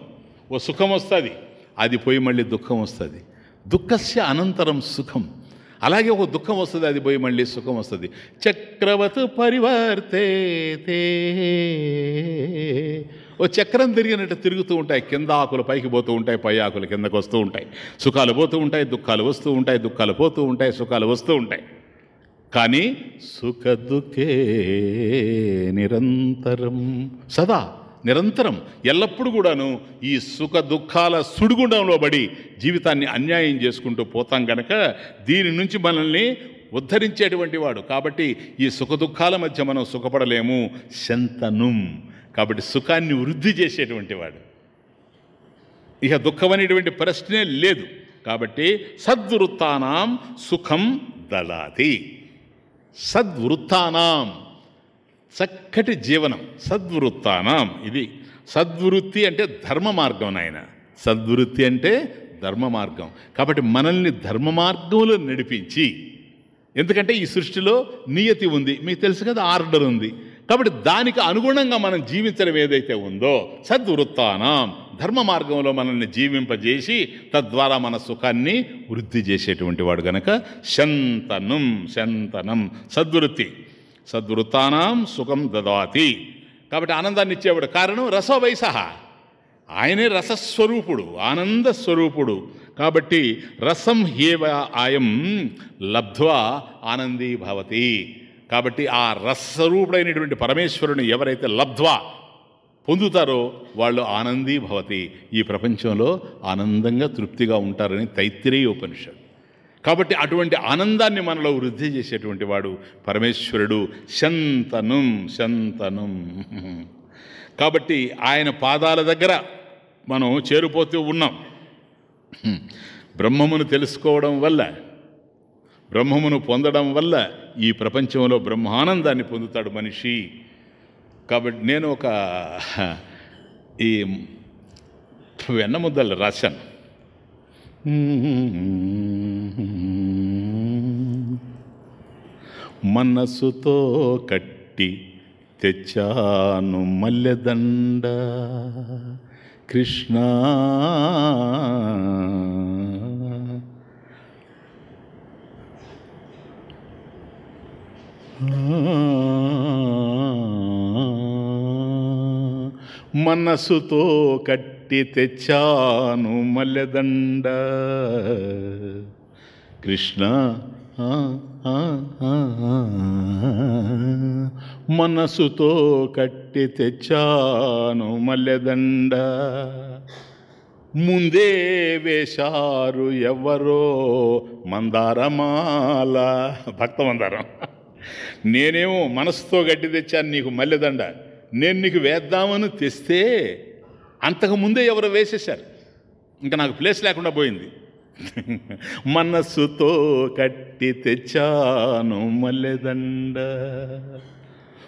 ఓ సుఖం వస్తుంది అది పోయి మళ్ళీ దుఃఖం వస్తుంది. దుఃఖస్య అనంతరం సుఖం. అలాగే ఒక దుఃఖం వస్తుంది అది పోయి మళ్ళీ సుఖం వస్తుంది. చక్రవత్ పరివర్తే ఓ చక్రం తిరిగినట్టు తిరుగుతూ ఉంటాయి. కింద ఆకులు పైకి పోతూ ఉంటాయి. పై ఆకులు కిందకు వస్తూ ఉంటాయి. సుఖాలు పోతూ ఉంటాయి. దుఃఖాలు వస్తూ ఉంటాయి. దుఃఖాలు పోతూ ఉంటాయి. సుఖాలు వస్తూ ఉంటాయి. కానీ సుఖ దుఃఖే నిరంతరం. సదా నిరంతరం. ఎల్లప్పుడూ కూడాను ఈ సుఖ దుఃఖాల సుడిగుండంలో పడి జీవితాన్ని అన్యాయం చేసుకుంటూ పోతాం గనక దీని నుంచి మనల్ని ఉద్ధరించేటువంటి వాడు. కాబట్టి ఈ సుఖ దుఃఖాల మధ్య మనం సుఖపడలేము. శంతనుం. కాబట్టి సుఖాన్ని వృద్ధి చేసేటువంటి వాడు. ఇక దుఃఖం అనేటువంటి ప్రశ్నే లేదు. కాబట్టి సద్వృత్తానాం సుఖం దళాతి. సద్వృత్తానాం చక్కటి జీవనం సద్వృత్తానాం. ఇది సద్వృత్తి అంటే ధర్మ మార్గం నాయన. సద్వృత్తి అంటే ధర్మ మార్గం. కాబట్టి మనల్ని ధర్మ మార్గంలో నడిపించి ఎందుకంటే ఈ సృష్టిలో నియతి ఉంది. మీకు తెలుసు కదా ఆర్డర్ ఉంది. కాబట్టి దానికి అనుగుణంగా మనం జీవించడం ఏదైతే ఉందో సద్వృత్తానం ధర్మ మార్గంలో మనల్ని జీవింపజేసి తద్వారా మన సుఖాన్ని వృద్ధి చేసేటువంటి వాడు గనక శంతనం శంతనం సద్వృత్తి సద్వృత్తానం సుఖం దదాతి. కాబట్టి ఆనందాన్ని ఇచ్చేవాడు కారణం రసవైస ఆయనే రసస్వరూపుడు ఆనంద స్వరూపుడు కాబట్టి రసం హేవ ఆయం లబ్ధ్వా ఆనందీ భవతి. కాబట్టి ఆ రసస్వరూపుడైనటువంటి పరమేశ్వరుని ఎవరైతే లబ్ధ్వా పొందుతారో వాళ్ళు ఆనందీ భవతి. ఈ ప్రపంచంలో ఆనందంగా తృప్తిగా ఉంటారని తైత్రేయ ఉపనిషత్ కాబట్టి అటువంటి ఆనందాన్ని మనలో వృద్ధి చేసేటువంటి వాడు పరమేశ్వరుడు. శంతనం శంతనం. కాబట్టి ఆయన పాదాల దగ్గర మనం చేరిపోతూ ఉన్నాం. బ్రహ్మమును తెలుసుకోవడం వల్ల బ్రహ్మమును పొందడం వల్ల ఈ ప్రపంచంలో బ్రహ్మానందాన్ని పొందుతాడు మనిషి. కాబట్టి నేను ఒక ఈ వెన్న ముద్దలు రాశాను. మనసుతో కట్టి తెచ్చాను మల్లెదండ కృష్ణ. మనసుతో కట్టి తెచ్చాను మల్లెదండ. కృష్ణ ఆ, మనసుతో కట్టి తెచ్చాను మల్లెదండ. ముందే వేశారు ఎవరో మందారమాల. భక్త మందారం. నేనేమో మనసుతో గడ్డి తెచ్చాను నీకు మల్లెదండ. నేను నీకు వేద్దామని తెస్తే అంతకు ముందే ఎవరో వేసేశారు. ఇంకా నాకు ప్లేస్ లేకుండా పోయింది. మనస్సుతో కట్టి తెచ్చాను మల్లెదండ.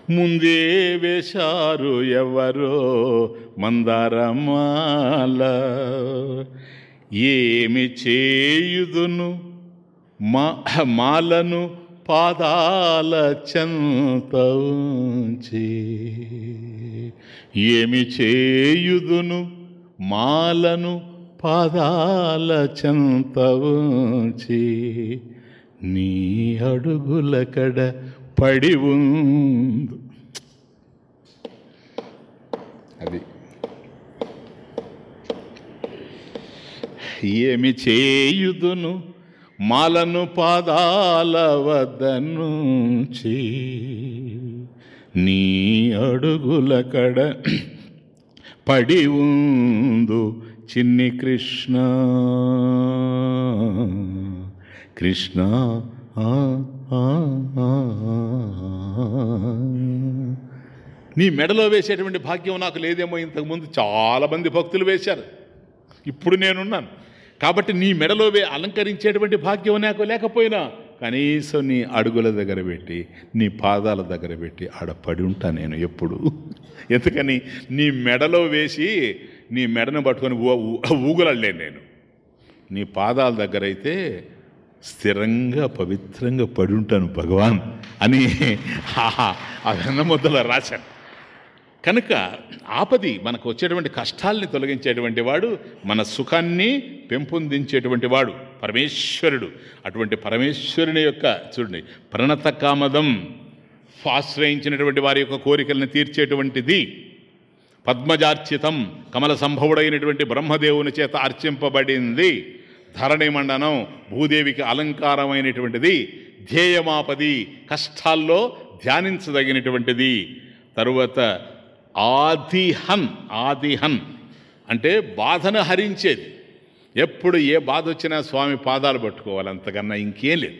ముందే వేశారు ఎవరో మందారమాల. ఏమి చేయుదును? మా మాలను పాదాల చెంత ఉంచి ఏమి చేయుదును మాలను పాదాల చెంత ఉంచి నీ అడుగుల కడ పడి ఉందు. అది. ఏమి చేయుదును మాలను పాదాల వద్ద నుంచి నీ అడుగుల కడ పడి ఉందు చిన్ని కృష్ణ. కృష్ణ ఆ, నీ మెడలో వేసేటువంటి భాగ్యం నాకు లేదేమో ఇంతకుముందు చాలామంది భక్తులు వేశారు. ఇప్పుడు నేనున్నాను. కాబట్టి నీ మెడలో వే అలంకరించేటువంటి భాగ్యం నాకు లేకపోయినా కనీసం నీ అడుగుల దగ్గర పెట్టి నీ పాదాల దగ్గర పెట్టి ఆడ పడి ఉంటా నేను ఎప్పుడు. ఎందుకని? నీ మెడలో వేసి నీ మెడను పట్టుకొని ఊ- ఊగులలేను నేను. నీ పాదాల దగ్గర అయితే స్థిరంగా పవిత్రంగా పడి ఉంటాను భగవాన్ అని ఆ- ఆ రాశాను. కనుక ఆపది మనకు వచ్చేటువంటి కష్టాల్ని తొలగించేటువంటి వాడు మన సుఖాన్ని పెంపొందించేటువంటి వాడు పరమేశ్వరుడు. అటువంటి పరమేశ్వరుని యొక్క చూడండి ప్రణత కామదం ఆశ్రయించినటువంటి వారి యొక్క కోరికలను తీర్చేటువంటిది పద్మజార్చితం కమల సంభవుడైనటువంటి బ్రహ్మదేవుని చేత అర్చింపబడింది. ధరణి మండనం భూదేవికి అలంకారమైనటువంటిది ధ్యేయమాపది కష్టాల్లో ధ్యానించదగినటువంటిది. తరువాత ఆదిహన్ ఆదిహన్ అంటే బాధను హరించేది. ఎప్పుడు ఏ బాధ వచ్చినా స్వామి పాదాలు పట్టుకోవాలి అంతకన్నా ఇంకేం లేదు.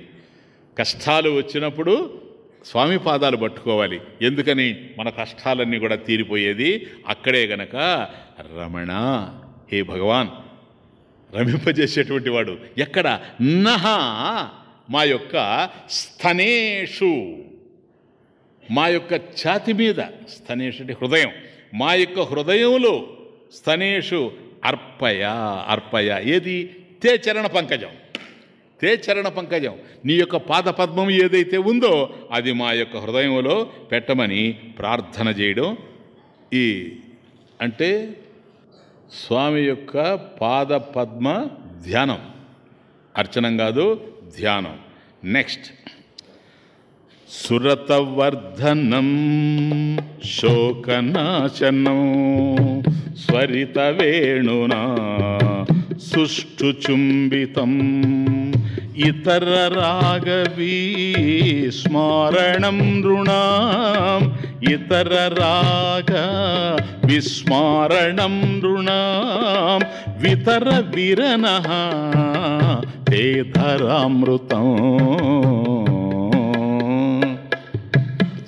కష్టాలు వచ్చినప్పుడు స్వామి పాదాలు పట్టుకోవాలి. ఎందుకని? మన కష్టాలన్నీ కూడా తీరిపోయేది అక్కడే గనక రమణ హే భగవాన్ రమింపజేసేటువంటి వాడు. ఎక్కడ? నహ మా యొక్క స్థనేషు. మా యొక్క ఛాతి మీద స్థనేషు అంటే హృదయం మా యొక్క హృదయంలో స్థనేషు అర్పయ అర్పయ. ఏది? తే చరణ పంకజం. తే చరణ పంకజం. నీ యొక్క పాద పద్మం ఏదైతే ఉందో అది మా యొక్క హృదయంలో పెట్టమని ప్రార్థన చేయడం ఈ అంటే స్వామి యొక్క పాద పద్మ ధ్యానం. అర్చనం కాదు ధ్యానం. నెక్స్ట్. സുരതവർദ്ധനം ശോകനാശനം സ്വരിതവേണുനാ സുഷ്ടു ഇതരരാഗവിസ്മരണം ഇതര ഇതരരാഗ വിസ്മരണം ഇതര രാഗ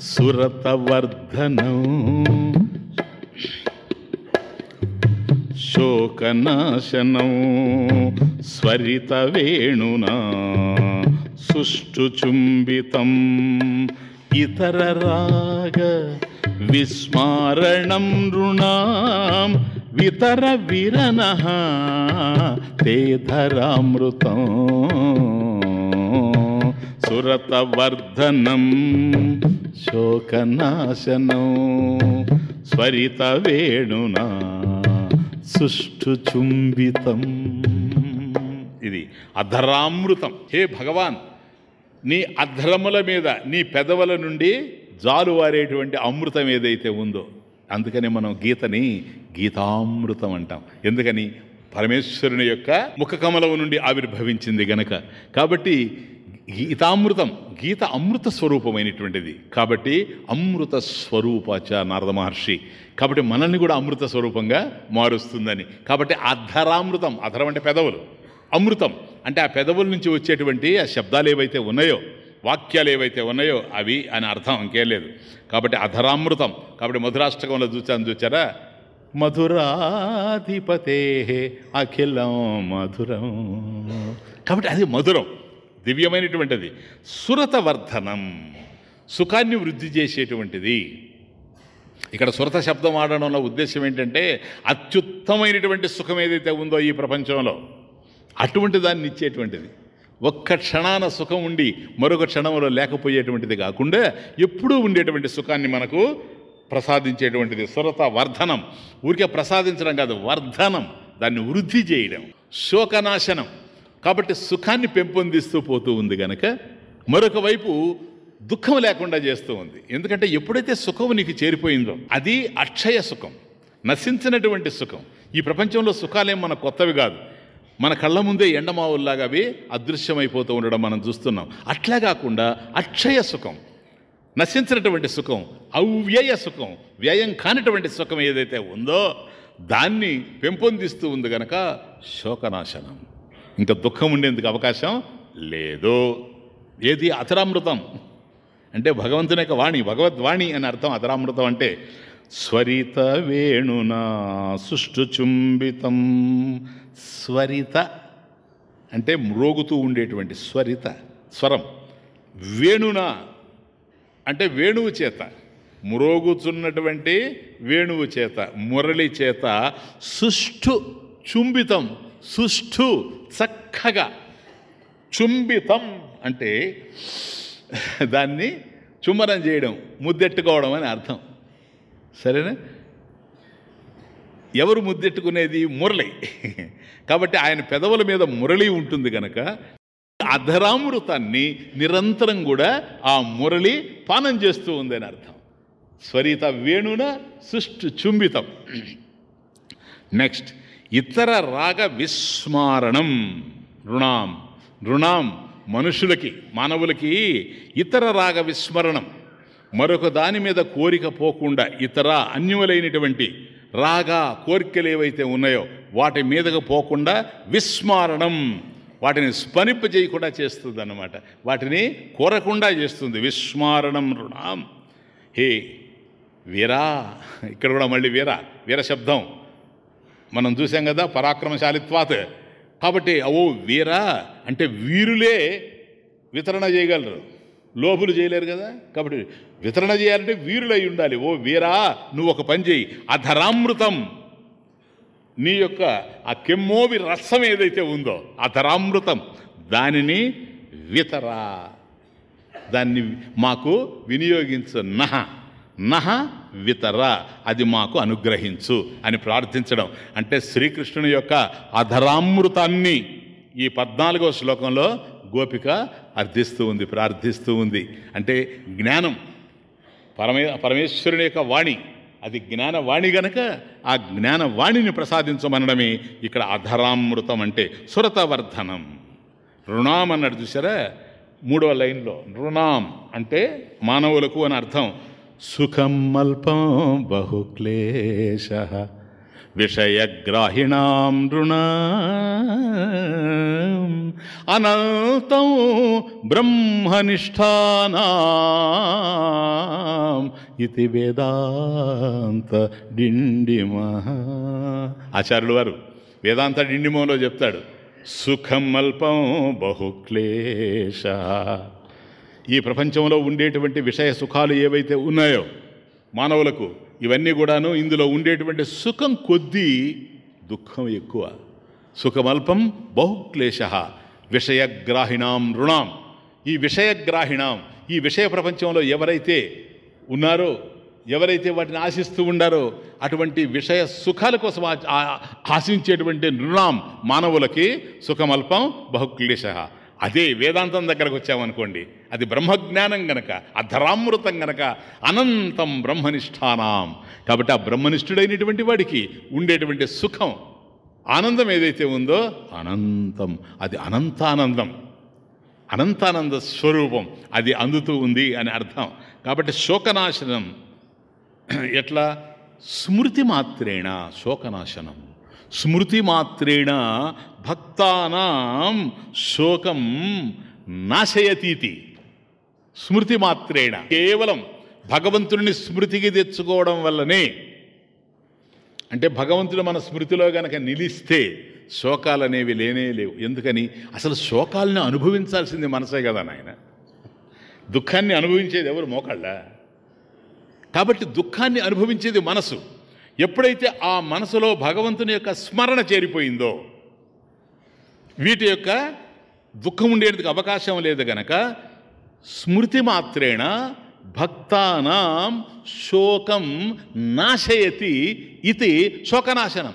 सुरतवर्धनौ शोकनाशनौ स्वरितवेणुना। सुष्ठुचुम्बितम्। इतरराग विस्मारणं नृणां वितरविरनः ते धरामृतम् సురతవర్ధనం శోకనాశనం స్వరితవేణునా సుష్ఠు చుంబితం. ఇది అధరామృతం హే భగవాన్ నీ అధరముల మీద నీ పెదవుల నుండి జాలువారేటువంటి అమృతం ఏదైతే ఉందో అందుకని మనం గీతని గీతామృతం అంటాం. ఎందుకని? పరమేశ్వరుని యొక్క ముఖకమలం నుండి ఆవిర్భవించింది గనక. కాబట్టి గీతామృతం గీత అమృత స్వరూపమైనటువంటిది. కాబట్టి అమృత స్వరూపచ నారద మహర్షి. కాబట్టి మనల్ని కూడా అమృత స్వరూపంగా మారుస్తుందని. కాబట్టి అధరామృతం అధరం అంటే పెదవులు. అమృతం అంటే ఆ పెదవుల నుంచి వచ్చేటువంటి ఆ శబ్దాలు ఏవైతే ఉన్నాయో వాక్యాలు ఏవైతే ఉన్నాయో అవి అని అర్థం ఇంకేం లేదు. కాబట్టి అధరామృతం కాబట్టి మధురాష్టకంలో చూచాను చూచారా మధురాధిపతే అఖిలం మధురం. కాబట్టి అది మధురం. దివ్యమైనటువంటిది. సురతవర్ధనం. సుఖాన్ని వృద్ధి చేసేటువంటిది. ఇక్కడ సురత శబ్దం ఆడడంలో ఉద్దేశం ఏంటంటే అత్యుత్తమైనటువంటి సుఖం ఏదైతే ఉందో ఈ ప్రపంచంలో అటువంటి దాన్ని ఇచ్చేటువంటిది. ఒక్క క్షణాన సుఖం ఉండి మరొక క్షణంలో లేకపోయేటువంటిది కాకుండా ఎప్పుడూ ఉండేటువంటి సుఖాన్ని మనకు ప్రసాదించేటువంటిది సురత వర్ధనం ఊరికే ప్రసాదించడం కాదు వర్ధనం. దాన్ని వృద్ధి చేయడం. శోకనాశనం. కాబట్టి సుఖాన్ని పెంపొందిస్తూ పోతూ ఉంది కనుక మరొక వైపు దుఃఖం లేకుండా చేస్తూ ఉంది. ఎందుకంటే ఎప్పుడైతే సుఖం నీకు చేరిపోయిందో అది అక్షయ సుఖం నశించినటువంటి సుఖం. ఈ ప్రపంచంలో సుఖాలేం మన కొత్తవి కాదు. మన కళ్ళ ముందే ఎండమావుల్లాగా అవి అదృశ్యమైపోతూ ఉండడం మనం చూస్తున్నాం. అట్లా కాకుండా అక్షయ సుఖం నశించినటువంటి సుఖం అవ్యయ సుఖం వ్యయం కానిటువంటి సుఖం ఏదైతే ఉందో దాన్ని పెంపొందిస్తూ ఉంది గనక శోకనాశనం. ఇంకా దుఃఖం ఉండేందుకు అవకాశం లేదు. ఏది అతరామృతం? అంటే భగవంతుని యొక్క వాణి భగవద్వాణి అని అర్థం అతరామృతం అంటే స్వరిత వేణునా సుష్టుచుంబితం స్వరిత అంటే మ్రోగుతూ ఉండేటువంటి స్వరిత స్వరం. వేణున అంటే వేణువు చేత మ్రోగుతున్నటువంటి వేణువు చేత మురళి చేత సుష్ఠు చుంబితం సుష్ఠు చక్కగా చుంబితం అంటే దాన్ని చుమ్మరం చేయడం ముద్దెట్టుకోవడం అని అర్థం. సరేనా? ఎవరు ముద్దెట్టుకునేది? మురళి. కాబట్టి ఆయన పెదవుల మీద మురళి ఉంటుంది కనుక అధరామృతాన్ని నిరంతరం కూడా ఆ మురళి పానం చేస్తూ ఉందని అర్థం. స్వరిత వేణున సుష్టు చుంబితం. నెక్స్ట్. ఇతర రాగ విస్మారణం. రుణాం. రుణాం మనుషులకి మానవులకి ఇతర రాగ విస్మరణం. మరొక దాని మీద కోరిక పోకుండా ఇతర అన్యులైనటువంటి రాగా కోరికలు ఏవైతే ఉన్నాయో వాటి మీదకు పోకుండా విస్మారణం. వాటిని స్మరింప చేయకుండా చేస్తుంది అన్నమాట వాటిని కోరకుండా చేస్తుంది. విస్మారణం రుణాం. హే వీరా. ఇక్కడ కూడా మళ్ళీ వీరా. వీర శబ్దం. మనం చూసాం కదా పరాక్రమశాలిత్వాత్. కాబట్టి ఓ వీరా అంటే వీరులే వితరణ చేయగలరు. లోపులు చేయలేరు కదా. కాబట్టి వితరణ చేయాలంటే వీరులై ఉండాలి. ఓ వీరా నువ్వు ఒక పని చేయి. అధరామృతం. నీ యొక్క ఆ కెమ్మోవి రసం ఏదైతే ఉందో అధరామృతం దానిని వితరా. దాన్ని మాకు వినియోగించు నహ. నహ వితర అది మాకు అనుగ్రహించు అని ప్రార్థించడం. అంటే శ్రీకృష్ణుని యొక్క అధరామృతాన్ని ఈ పద్నాలుగో శ్లోకంలో గోపిక అర్థిస్తూ ఉంది ప్రార్థిస్తూ ఉంది. అంటే జ్ఞానం పరమే పరమేశ్వరుని యొక్క వాణి అది జ్ఞానవాణి గనక ఆ జ్ఞానవాణిని ప్రసాదించమనడమే ఇక్కడ అధరామృతం అంటే సురతవర్ధనం. రుణాం అన్నాడు చూసారా మూడవ లైన్లో రుణాం అంటే మానవులకు అని అర్థం. సుఖం అల్పం బహుక్లేశ విషయగ్రాహిణాం రుణా అనంతం బ్రహ్మనిష్టానాం ఇది వేదాంత డిండిమ ఆచార్యులు వారు వేదాంత డిండిమంలో చెప్తాడు సుఖం అల్పం బహుక్లేశ ఈ ప్రపంచంలో ఉండేటువంటి విషయ సుఖాలు ఏవైతే ఉన్నాయో మానవులకు ఇవన్నీ కూడాను ఇందులో ఉండేటువంటి సుఖం కొద్దీ దుఃఖం ఎక్కువ. సుఖమల్పం బహుక్లేశ విషయగ్రాహిణాం రుణాం ఈ విషయగ్రాహిణాం ఈ విషయ ప్రపంచంలో ఎవరైతే ఉన్నారో ఎవరైతే వాటిని ఆశిస్తూ ఉండారో అటువంటి విషయ సుఖాల కోసం ఆశించేటువంటి రుణాం మానవులకి సుఖమల్పం బహుక్లేశ. అదే వేదాంతం దగ్గరకు వచ్చామనుకోండి అది బ్రహ్మజ్ఞానం గనక అధరామృతం గనక అనంతం బ్రహ్మనిష్టానాం. కాబట్టి ఆ బ్రహ్మనిష్ఠుడైనటువంటి వాడికి ఉండేటువంటి సుఖం ఆనందం ఏదైతే ఉందో అనంతం. అది అనంతానందం. అనంతానంద స్వరూపం అది అందుతూ ఉంది అని అర్థం. కాబట్టి శోకనాశనం. ఎట్లా? స్మృతి మాత్రేణ శోకనాశనం. స్మృతి మాత్రేణ భక్తానాం శోకం నాశయతీతి. స్మృతి మాత్రేణ కేవలం భగవంతుడిని స్మృతికి తెచ్చుకోవడం వల్లనే. అంటే భగవంతుడు మన స్మృతిలో గనక నిలిస్తే శోకాలు అనేవి లేనే లేవు. ఎందుకని? అసలు శోకాలను అనుభవించాల్సింది మనసే కదా నాయన. దుఃఖాన్ని అనుభవించేది ఎవరు? మోకాళ్ళ? కాబట్టి దుఃఖాన్ని అనుభవించేది మనసు. ఎప్పుడైతే ఆ మనసులో భగవంతుని యొక్క స్మరణ చేరిపోయిందో వీటి యొక్క దుఃఖం ఉండేందుకు అవకాశం లేదు గనక స్మృతి మాత్రేణ భక్తానాం శోకం నాశయతి ఇది శోకనాశనం.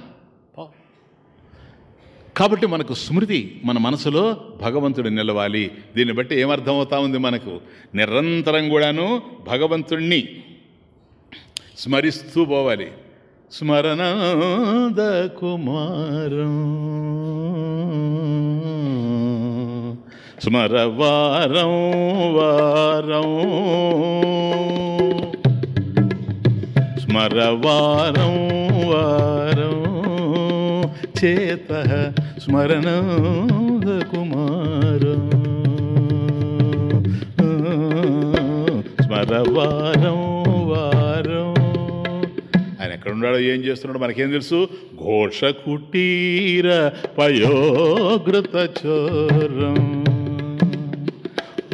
కాబట్టి మనకు స్మృతి మన మనసులో భగవంతుడు నిలవాలి. దీన్ని బట్టి ఏమర్థమవుతా ఉంది మనకు? నిరంతరం కూడాను భగవంతుణ్ణి స్మరిస్తూ పోవాలి. స్మరణాద కుమారం స్మరవారం వారం స్మరవారం వారం చేత స్మరణాద ఉన్నాడో ఏం చేస్తున్నాడో మనకేం తెలుసు? ఘోష కుటీర పయోగృత చోరం.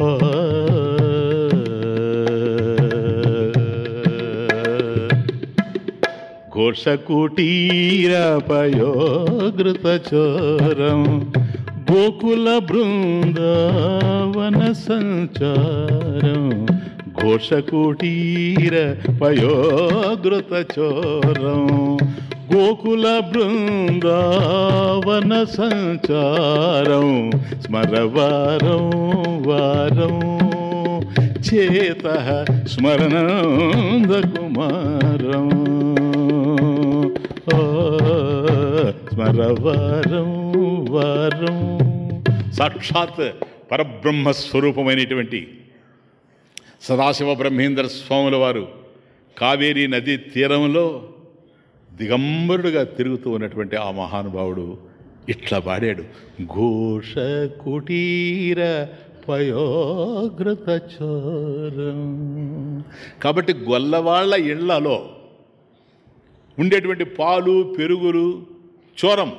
ఆ. ఘోష కుటీర పయోగృత చోరం. గోకుల బృందావన సంచారం. ఘోషకుటీర పయోగృత చోరం. గోకుల బృందావన సంచారం. స్మరవారం వారం. చేత స్మరణాంద స్మరవారం వారం. సాక్షాత్ పరబ్రహ్మస్వరూపమైనటువంటి సదాశివ బ్రహ్మేంద్ర స్వాముల వారు కావేరీ నదీ తీరంలో దిగంబరుడుగా తిరుగుతూ ఉన్నటువంటి ఆ మహానుభావుడు ఇట్లా పాడాడు. ఘోష కుటీర పయోగ్రత చోరం. కాబట్టి గొల్లవాళ్ళ ఇళ్ళలో ఉండేటువంటి పాలు పెరుగులు చోరం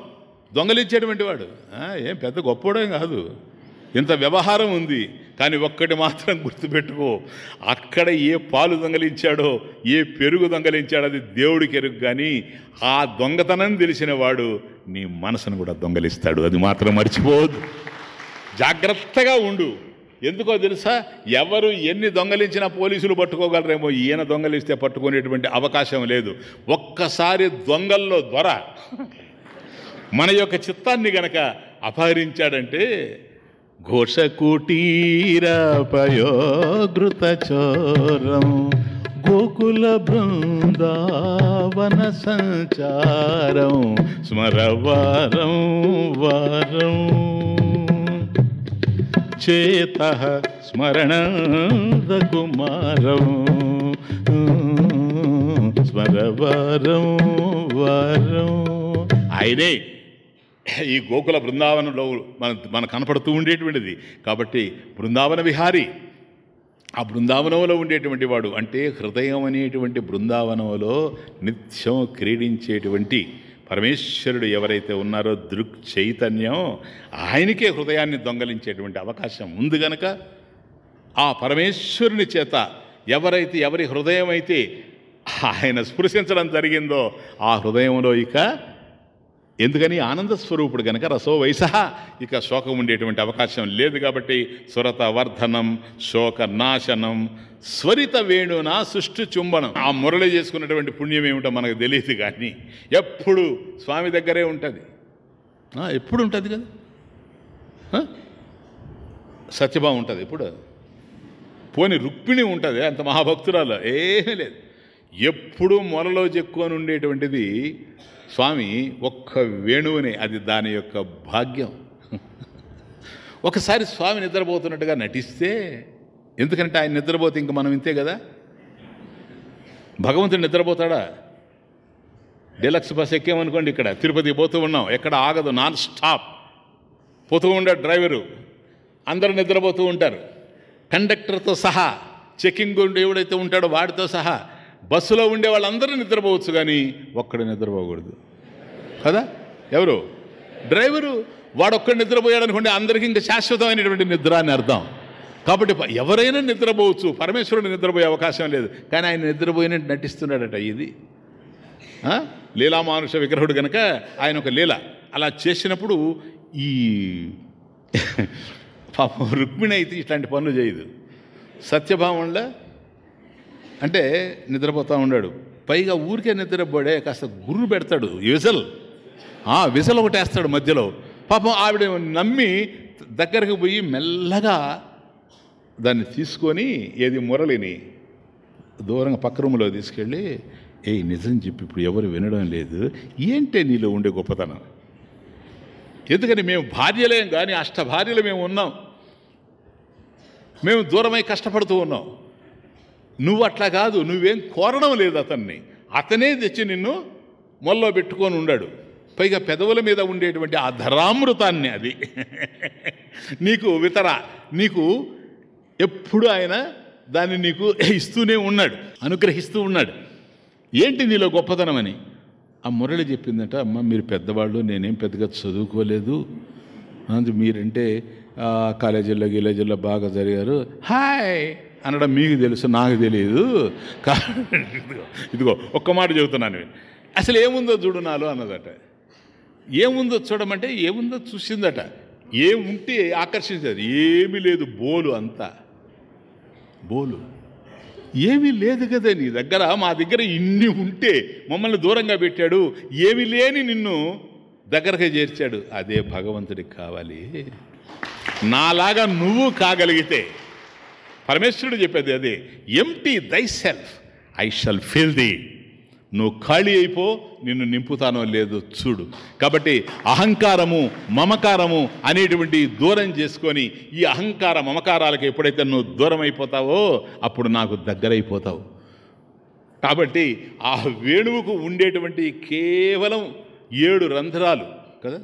దొంగలించేటువంటి వాడు. ఏం పెద్ద గొప్పోడేం కాదు. ఇంత వ్యవహారం ఉంది కానీ ఒక్కటి మాత్రం గుర్తుపెట్టుకో అక్కడ ఏ పాలు దొంగలించాడో ఏ పెరుగు దొంగలించాడో అది దేవుడికి ఎరుగు కానీ ఆ దొంగతనం తెలిసిన వాడు నీ మనసును కూడా దొంగలిస్తాడు. అది మాత్రం మర్చిపోవద్దు. జాగ్రత్తగా ఉండు. ఎందుకో తెలుసా? ఎవరు ఎన్ని దొంగలించినా పోలీసులు పట్టుకోగలరేమో ఈయన దొంగలిస్తే పట్టుకునేటువంటి అవకాశం లేదు. ఒక్కసారి దొంగల్లో దొర. మన యొక్క చిత్తాన్ని గనక అపహరించాడంటే ఘోషకుటీర పయోగృత చోరం గోకుల బృందావన సంచారం. స్మరవారం వారం. చేత స్మరణాద కుమారం స్మరవారం వారం. ఆయనే ఈ గోకుల బృందావనంలో మన మన కనపడుతూ ఉండేటువంటిది. కాబట్టి బృందావన విహారి. ఆ బృందావనంలో ఉండేటువంటి వాడు అంటే హృదయం అనేటువంటి బృందావనంలో నిత్యం క్రీడించేటువంటి పరమేశ్వరుడు ఎవరైతే ఉన్నారో దృక్ చైతన్యం ఆయనకే హృదయాన్ని దొంగలించేటువంటి అవకాశం ఉంది గనక ఆ పరమేశ్వరుని చేత ఎవరైతే ఎవరి హృదయం అయితే ఆయన స్పృశించడం జరిగిందో ఆ హృదయంలో ఇక ఎందుకని ఆనంద స్వరూపుడు కనుక రసో వయస ఇక శోకం ఉండేటువంటి అవకాశం లేదు కాబట్టి స్వరత వర్ధనం శోక నాశనం స్వరిత వేణున సుష్టి చుంబనం. ఆ మురళి చేసుకున్నటువంటి పుణ్యం ఏమిటో మనకు తెలియదు కానీ ఎప్పుడు స్వామి దగ్గరే ఉంటుంది. ఎప్పుడు ఉంటుంది కదా? సత్యభావం ఉంటుంది ఎప్పుడు? పోని రుక్మిణి ఉంటుంది అంత మహాభక్తురాలు ఏమీ లేదు. ఎప్పుడు మొలలో చెక్కుకొని ఉండేటువంటిది స్వామి ఒక్క వేణువుని అది దాని యొక్క భాగ్యం. ఒకసారి స్వామి నిద్రపోతున్నట్టుగా నటిస్తే ఎందుకంటే ఆయన నిద్రపోతే ఇంక మనం ఇంతే కదా? భగవంతుడు నిద్రపోతాడా? డీలక్స్ బస్ ఎక్కామనుకోండి ఇక్కడ తిరుపతి పోతూ ఉన్నాం ఎక్కడ ఆగదు నాన్ స్టాప్. పోతూ ఉండే డ్రైవరు అందరూ నిద్రపోతూ ఉంటారు. కండక్టర్తో సహా చెకింగ్ ఎవడైతే ఉంటాడో వాడితో సహా బస్సులో ఉండే వాళ్ళందరూ నిద్రపోవచ్చు కానీ ఒక్కడు నిద్రపోకూడదు. కదా? ఎవరు? డ్రైవరు. వాడొక్కడు నిద్రపోయాడు అనుకోండి అందరికీ ఇంకా శాశ్వతమైనటువంటి నిద్ర అని అర్థం. కాబట్టి ఎవరైనా నిద్రపోవచ్చు. పరమేశ్వరుడు నిద్రపోయే అవకాశం లేదు. కానీ ఆయన నిద్రపోయినట్టు నటిస్తున్నాడట ఇది. లీలామానుష విగ్రహుడు కనుక ఆయన ఒక లీల. అలా చేసినప్పుడు ఈ పాపం రుక్మిణి అయితే ఇట్లాంటి పనులు చేయదు. సత్యభావంలో అంటే నిద్రపోతూ ఉన్నాడు పైగా ఊరికే నిద్రపోడే కాస్త గుర్రు పెడతాడు విజల్ ఆ విజల్ ఒకటేస్తాడు మధ్యలో. పాపం ఆవిడ నమ్మి దగ్గరకు పోయి మెల్లగా దాన్ని తీసుకొని ఏది మురళిని దూరంగా పక్క రూములో తీసుకెళ్ళి ఏ నిజం చెప్పి ఇప్పుడు ఎవరు వినడం లేదు. ఏంటే నీలో ఉండే గొప్పతనం? ఎందుకని మేము భార్యలేం కానీ అష్ట భార్యలు మేము ఉన్నాం. మేము దూరమై కష్టపడుతూ ఉన్నాం. నువ్వు అట్లా కాదు నువ్వేం కోరడం లేదు అతన్ని. అతనే తెచ్చి నిన్ను మొల్లో పెట్టుకొని ఉండాడు. పైగా పెదవుల మీద ఉండేటువంటి ఆ ధరామృతాన్ని అది. నీకు వితర నీకు ఎప్పుడు ఆయన దాన్ని నీకు ఇస్తూనే ఉన్నాడు అనుగ్రహిస్తూ ఉన్నాడు. ఏంటి నీలో గొప్పతనం అని? ఆ మురళి చెప్పిందట అమ్మ మీరు పెద్దవాళ్ళు నేనేం పెద్దగా చదువుకోలేదు. అందు మీరంటే కాలేజీల్లో గిలేజీల్లో బాగా జరిగారు. హాయ్! అనడం మీకు తెలుసు నాకు తెలియదు ఇదిగో ఇదిగో ఒక్క మాట చెబుతున్నాను అసలు ఏముందో చూడు నాలో అన్నదట. ఏముందో చూడమంటే ఏముందో చూసిందట. ఏముంటే ఆకర్షించదు. ఏమీ లేదు బోలు అంతా. బోలు. ఏమీ లేదు కదా నీ దగ్గర. మా దగ్గర ఇన్ని ఉంటే మమ్మల్ని దూరంగా పెట్టాడు. ఏమీ లేని నిన్ను దగ్గరగా చేర్చాడు. అదే భగవంతుడికి కావాలి. నాలాగా నువ్వు కాగలిగితే పరమేశ్వరుడు చెప్పేది అదే empty thy self I shall feel the నువ్వు ఖాళీ అయిపో నిన్ను నింపుతానో లేదో చూడు. కాబట్టి అహంకారము మమకారము అనేటువంటి దూరం చేసుకొని ఈ అహంకార మమకారాలకు ఎప్పుడైతే నువ్వు దూరం అయిపోతావో అప్పుడు నాకు దగ్గరైపోతావు. కాబట్టి ఆ వేణువుకు ఉండేటువంటి కేవలం ఏడు రంధ్రాలు కదా?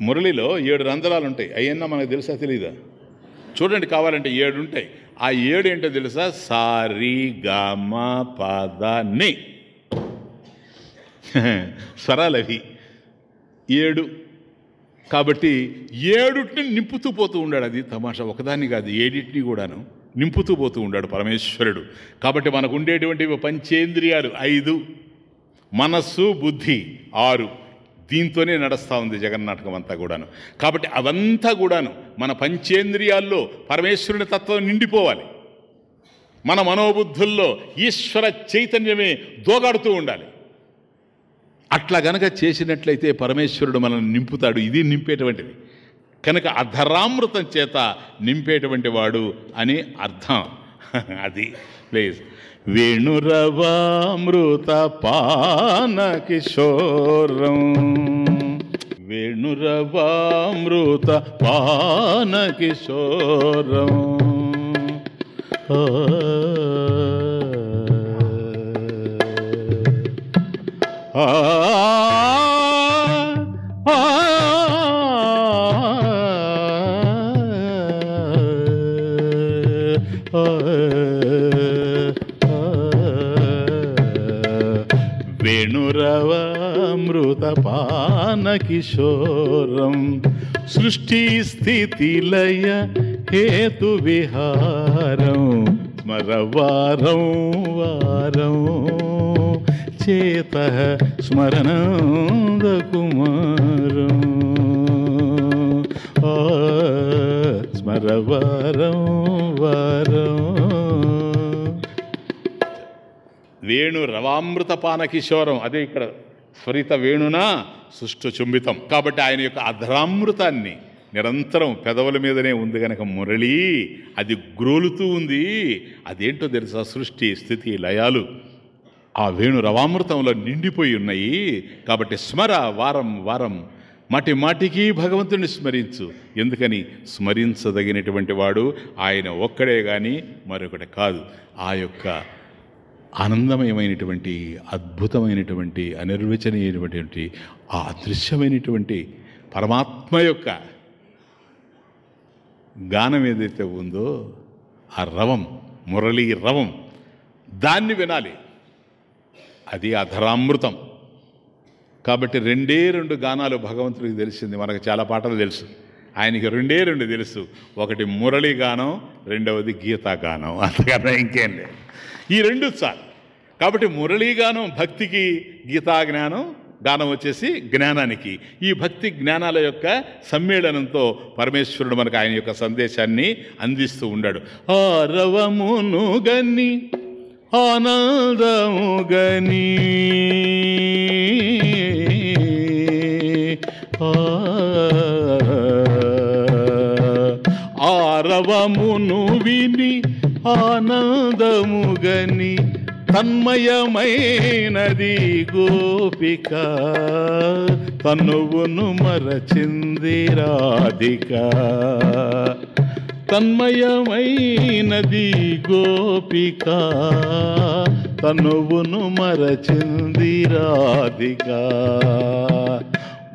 మురళిలో ఏడు రంధ్రాలు ఉంటాయి. అయ్యన్నా మనకు తెలుసా తెలీదా? చూడండి కావాలంటే ఏడు ఉంటాయి ఆ ఏడు ఏంటో తెలుసా? సారి గమ పద ని. స్వరాలు అవి. ఏడు. కాబట్టి ఏడుటిని నింపుతూ పోతూ ఉండాడు. అది తమాషా. ఒకదాన్ని కాదు ఏడిటిని కూడాను నింపుతూ పోతూ ఉండాడు పరమేశ్వరుడు. కాబట్టి మనకు ఉండేటువంటి పంచేంద్రియాలు ఐదు. మనస్సు బుద్ధి ఆరు. దీంతోనే నడుస్తూ ఉంది జగన్నాటకం అంతా కూడాను. కాబట్టి అవంతా కూడాను మన పంచేంద్రియాల్లో పరమేశ్వరుని తత్వం నిండిపోవాలి. మన మనోబుద్ధుల్లో ఈశ్వర చైతన్యమే దోగాడుతూ ఉండాలి. అట్లా గనక చేసినట్లయితే పరమేశ్వరుడు మనల్ని నింపుతాడు. ఇది నింపేటువంటిది. కనుక అధరామృతం చేత నింపేటువంటి వాడు అని అర్థం. అది ప్లీజ్. వేణురవామృత పాన కిశోరం వేణురవామృత పాన కిశోరం ఆ. ఆ వేణురవామృతపానకిశోరం సృష్టి స్థితిలయ హేతు విహారం స్మరవారం వారం చేత వేణు రవామృతపాన కిశోరం. అదే ఇక్కడ స్వరిత వేణున సుష్టు చుంబితం. కాబట్టి ఆయన యొక్క అధరామృతాన్ని నిరంతరం పెదవుల మీదనే ఉంది గనక మురళి అది గ్రోలుతూ ఉంది. అదేంటో తెలుసా సృష్టి స్థితి లయాలు? ఆ వేణు రవామృతంలో నిండిపోయి ఉన్నాయి. కాబట్టి స్మర వారం వారం మాటి మాటికి భగవంతుని స్మరించు. ఎందుకని? స్మరించదగినటువంటి వాడు ఆయన ఒక్కడే కానీ మరొకటి కాదు. ఆ యొక్క ఆనందమయమైనటువంటి అద్భుతమైనటువంటి అనిర్వచనీయమైనటువంటి ఆ అదృశ్యమైనటువంటి పరమాత్మ యొక్క గానం ఏదైతే ఉందో ఆ రవం మురళీ రవం దాన్ని వినాలి. అది అధరామృతం. కాబట్టి రెండే రెండు గానాలు భగవంతుడికి తెలిసింది మనకు చాలా పాటలు తెలుసు. ఆయనకి రెండే రెండు తెలుసు. ఒకటి మురళి గానం రెండవది గీతా గానం. అంతకన్నా ఇంకేం లేదు. ఈ రెండు చాలు. కాబట్టి మురళీ గానం భక్తికి గీతా జ్ఞానం గానం వచ్చేసి జ్ఞానానికి. ఈ భక్తి జ్ఞానాల యొక్క సమ్మేళనంతో పరమేశ్వరుడు మనకు ఆయన యొక్క సందేశాన్ని అందిస్తూ ఉండాడు. ఆరవమును గని ఆనందము గని. ఆరవమును విని ఆనందము గని తన్మయమైనది గోపిక. తనువును మరచింది రాధిక. తన్మయమైనది గోపిక. తనువును మరచింది రాధిక.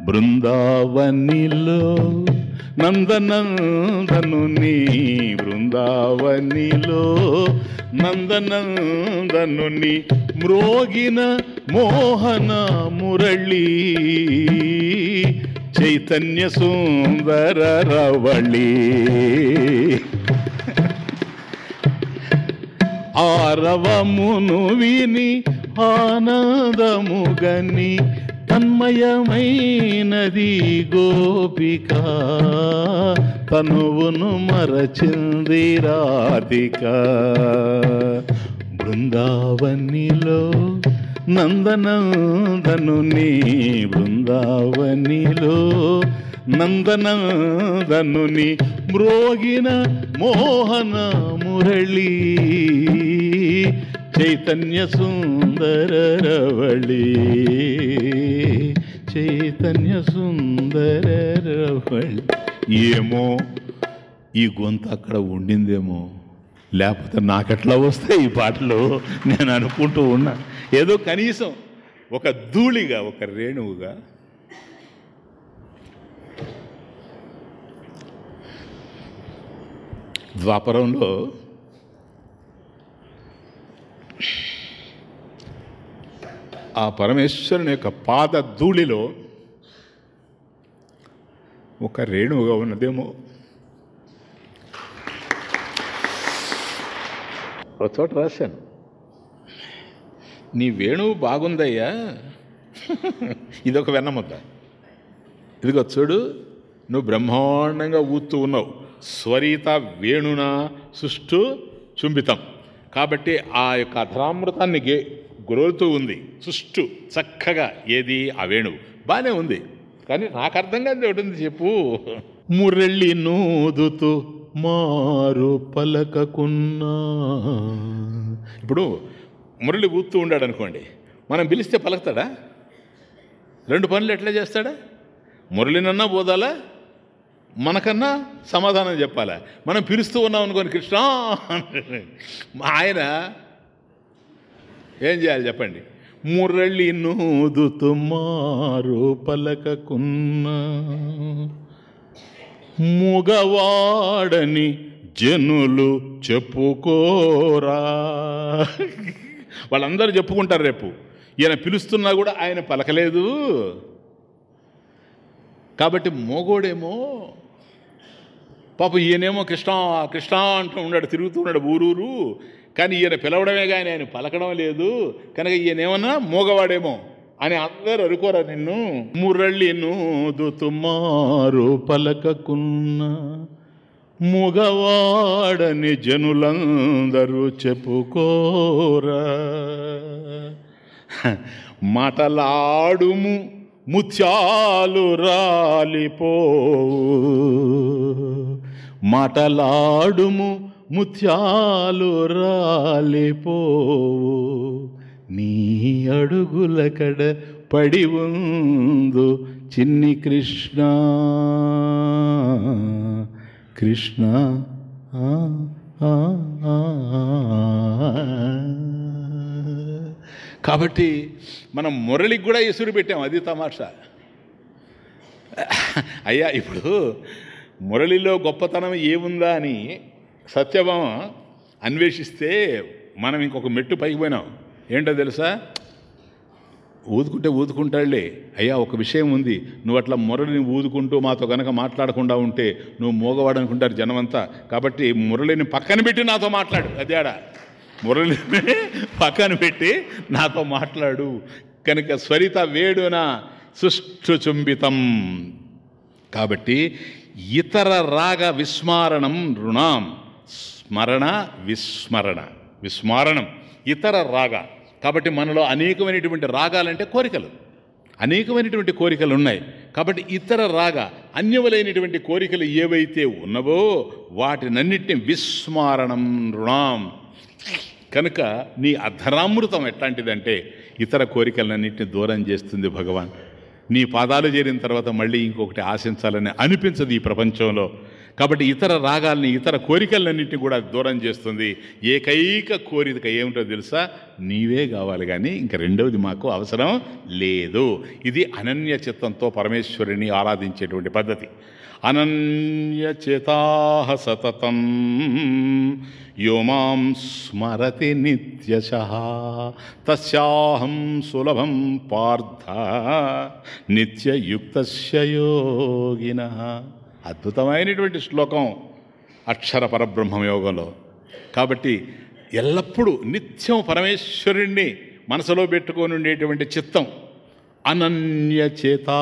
బృందావనిలో నందనందను నీ బృందావనిలో నందనందను నీ మ్రోగిన మోహన మురళి చైతన్య సుందర రవళి. ఆరవమును విని ఆనందముగని తన్మయమైనది గోపిక. తనువును మరచింది రాధిక. బృందావనిలో నందనందను నీ బృందావనిలో నందనందనుని మ్రోగిన మోహన మురళి. చైతన్య సుందర రవళి. చైతన్య సుందర ఏమో ఈ గొంతు అక్కడ ఉండిందేమో. లేకపోతే నాకెట్లా వస్తాయి ఈ పాటలు? నేను అనుకుంటూ ఉన్నా. ఏదో కనీసం ఒక ధూళిగా ఒక రేణువుగా. ద్వాపరంలో ఆ పరమేశ్వరుని యొక్క పాద ధూళిలో ఒక రేణువుగా ఉన్నదేమో. ఒక చోట రాశాను. నీ వేణువు బాగుందయ్యా. ఇదొక వెన్నముద్ద. ఇదిగో చూడు నువ్వు బ్రహ్మాండంగా ఊతూ ఉన్నావు. స్వరీత వేణున సుష్టు చుంబితం. కాబట్టి ఆ యొక్క అధరామృతాన్ని గే గురవుతూ ఉంది. సుష్టు చక్కగా ఏది ఆ వేణువు బాగానే ఉంది. కానీ నాకు అర్థం కాదు ఒకటి ఉంది చెప్పు. మురళి నూదుతూ మారు పలకకున్నా. ఇప్పుడు మురళి ఊతూ ఉండాడు అనుకోండి మనం పిలిస్తే పలుకుతాడా? రెండు పనులు ఎట్లా చేస్తాడా? మురళినన్నా పోదాలా మనకన్నా సమాధానం చెప్పాలా? మనం పిలుస్తూ ఉన్నాం అనుకోని కృష్ణ ఆయన ఏం చేయాలి చెప్పండి? మురళి నూదుతు మారు పలకకున్న ముగవాడని జనులు చెప్పుకోరా. వాళ్ళందరూ చెప్పుకుంటారు రేపు. ఈయన పిలుస్తున్నా కూడా ఆయన పలకలేదు. కాబట్టి మోగోడేమో పాప ఈయనేమో కృష్ణ కృష్ణ అంటూ ఉన్నాడు తిరుగుతూ ఉన్నాడు ఊరూరు. కానీ ఈయన పిలవడమే కానీ ఆయన పలకడం లేదు. కనుక ఈయనేమన్నా మూగవాడేమో అని అందరూ అనుకోరా నిన్ను. మురళి నూదుతుమారు పలకకున్న మూగవాడని జనులందరూ చెప్పుకోరా. మాటలాడుము ముత్యాలు రాలిపో మాటలాడుము ముత్యాలు రాలిపోవు. నీ అడుగుల కడ పడి ఉందు చిన్ని కృష్ణ. కృష్ణ కాబట్టి మనం మురళికి కూడా ఎసురు పెట్టాం అది తమాషా. అయ్యా ఇప్పుడు మురళిలో గొప్పతనం ఏముందా అని సత్యభామ అన్వేషిస్తే మనం ఇంకొక మెట్టు పైకి పోయినాం. ఏంటో తెలుసా? ఊదుకుంటే ఊదుకుంటాడులే. అయ్యా ఒక విషయం ఉంది. నువ్వు అట్లా మురళిని ఊదుకుంటూ మాతో కనుక మాట్లాడకుండా ఉంటే నువ్వు మోగవాడు అనుకుంటారు జనమంతా. కాబట్టి మురళిని పక్కన పెట్టి నాతో మాట్లాడు. అదేడా మురళిని పక్కన పెట్టి నాతో మాట్లాడు. కనుక స్వరిత వేడున సుష్టు చుంబితం. కాబట్టి ఇతర రాగ విస్మారణం రుణాం. స్మరణ విస్మరణ. విస్మరణం ఇతర రాగ. కాబట్టి మనలో అనేకమైనటువంటి రాగాలంటే కోరికలు. అనేకమైనటువంటి కోరికలు ఉన్నాయి. కాబట్టి ఇతర రాగ అన్యములైనటువంటి కోరికలు ఏవైతే ఉన్నవో వాటినన్నిటిని విస్మరణం రుణాం. కనుక నీ అర్ధరామృతం ఎట్లాంటిదంటే ఇతర కోరికలన్నింటినీ దూరం చేస్తుంది భగవాన్. నీ పాదాలు చేరిన తర్వాత మళ్ళీ ఇంకొకటి ఆశించాలని అనిపించదు ఈ ప్రపంచంలో. కాబట్టి ఇతర రాగాల్ని ఇతర కోరికలన్నింటినీ కూడా దూరం చేస్తుంది. ఏకైక కోరిక ఏమిటో తెలుసా? నీవే కావాలి కానీ ఇంక రెండవది మాకు అవసరం లేదు. ఇది అనన్య చిత్తంతో పరమేశ్వరుని ఆరాధించేటువంటి పద్ధతి. అనన్యచేతాహ సతతం యో మాం స్మరతి నిత్యశ తస్యాహం సులభం పార్థ నిత్యయుక్త యోగిన అద్భుతమైనటువంటి శ్లోకం అక్షర పరబ్రహ్మ యోగంలో. కాబట్టి ఎల్లప్పుడూ నిత్యం పరమేశ్వరుణ్ణి మనసులో పెట్టుకొని ఉండేటువంటి చిత్తం అనన్యచేతా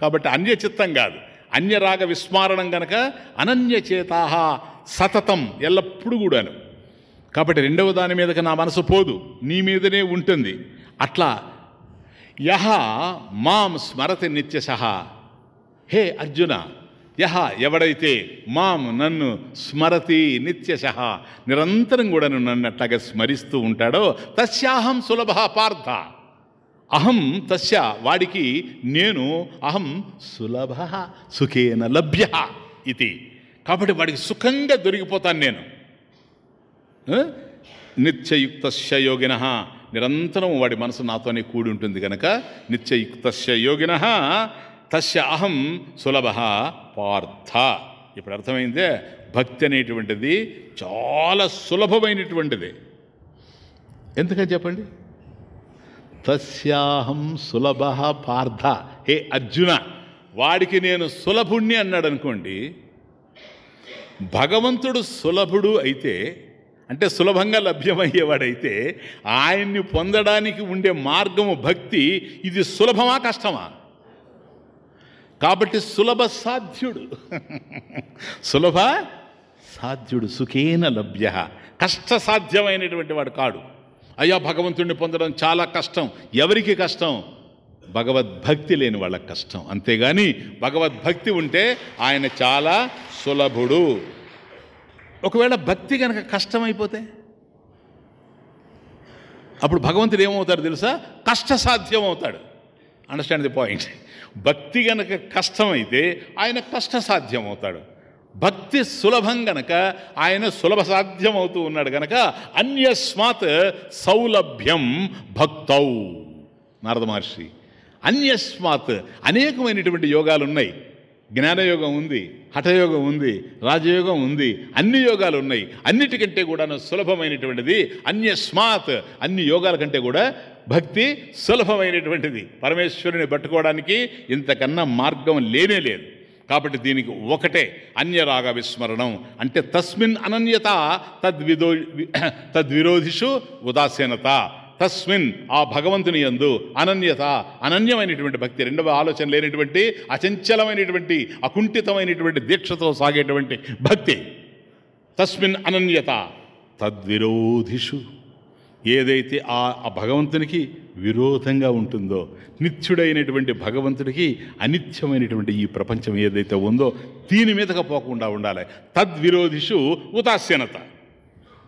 కాబట్టి అన్యచిత్తం కాదు. అన్యరాగ విస్మారణం గనక అనన్యచేతా సతతం ఎల్లప్పుడూ కూడాను. కాబట్టి రెండవ దాని మీదకి నా మనసు పోదు. నీ మీదనే ఉంటుంది. అట్లా యహ మాం స్మరతి నిత్యశ. హే అర్జున యహ ఎవడైతే మాం నన్ను స్మరతి నిత్యశ నిరంతరం కూడా నన్ను అట్లాగా స్మరిస్తూ ఉంటాడో తస్యాహం సులభ పార్థ. అహం తస్య వాడికి నేను అహం సులభ సుఖేన లభ్య ఇది. కాబట్టి వాడికి సుఖంగా దొరికిపోతాను నేను. ఆ? నిత్యయుక్తస్య యోగిన. నిరంతరం వాడి మనసు నాతోనే కూడి ఉంటుంది కనుక నిత్యయుక్తస్య యోగిన తస్య అహం సులభ పార్థ. ఇప్పుడు అర్థమైందే భక్తి అనేటువంటిది చాలా సులభమైనటువంటిది. ఎందుకని చెప్పండి? తస్యాహం సులభ పార్థ. హే అర్జున వాడికి నేను సులభుణ్ణి అన్నాడు అనుకోండి భగవంతుడు సులభుడు అయితే అంటే సులభంగా లభ్యమయ్యేవాడైతే ఆయన్ని పొందడానికి ఉండే మార్గము భక్తి ఇది సులభమా కష్టమా? కాబట్టి సులభ సాధ్యుడు. సులభ సాధ్యుడు సుఖేన లభ్య. కష్ట సాధ్యమైనటువంటి వాడు కాడు. అయ్యా భగవంతుడిని పొందడం చాలా కష్టం. ఎవరికి కష్టం? భగవద్భక్తి లేని వాళ్ళకి కష్టం. అంతేగాని భగవద్భక్తి ఉంటే ఆయన చాలా సులభుడు. ఒకవేళ భక్తి కనుక కష్టమైపోతే? అప్పుడు భగవంతుడు ఏమవుతాడు తెలుసా? కష్ట సాధ్యం అవుతాడు అండర్స్టాండ్ ది పాయింట్ భక్తి గనక కష్టమైతే ఆయన కష్ట సాధ్యం అవుతాడు భక్తి సులభం గనక ఆయన సులభ సాధ్యం అవుతూ ఉన్నాడు గనక అన్యస్మాత్ సౌలభ్యం భక్తౌ. నారద మహర్షి అన్యస్మాత్ అనేకమైనటువంటి యోగాలు ఉన్నాయి జ్ఞానయోగం ఉంది హఠయోగం ఉంది రాజయోగం ఉంది అన్ని యోగాలు ఉన్నాయి. అన్నిటికంటే కూడా సులభమైనటువంటిది అన్యస్మాత్ అన్ని యోగాల కంటే కూడా భక్తి సులభమైనటువంటిది. పరమేశ్వరుని పట్టుకోవడానికి ఇంతకన్నా మార్గం లేనే లేదు. కాబట్టి దీనికి ఒకటే అన్యరాగ విస్మరణం. అంటే తస్మిన్ అనన్యత తద్విదో తద్విరోధిషు ఉదాసీనత. తస్మిన్ ఆ భగవంతుని యందు అనన్యత అనన్యమైనటువంటి భక్తి రెండవ ఆలోచన లేనటువంటి అచంచలమైనటువంటి అకుంఠితమైనటువంటి దీక్షతో సాగేటువంటి భక్తి. తస్మిన్ అనన్యత. తద్విరోధిషు. ఏదైతే ఆ ఆ భగవంతునికి విరోధంగా ఉంటుందో నిత్యుడైనటువంటి భగవంతుడికి అనిత్యమైనటువంటి ఈ ప్రపంచం ఏదైతే ఉందో దీని మీదగా పోకుండా ఉండాలి. తద్విరోధిషు ఉదాసీనత.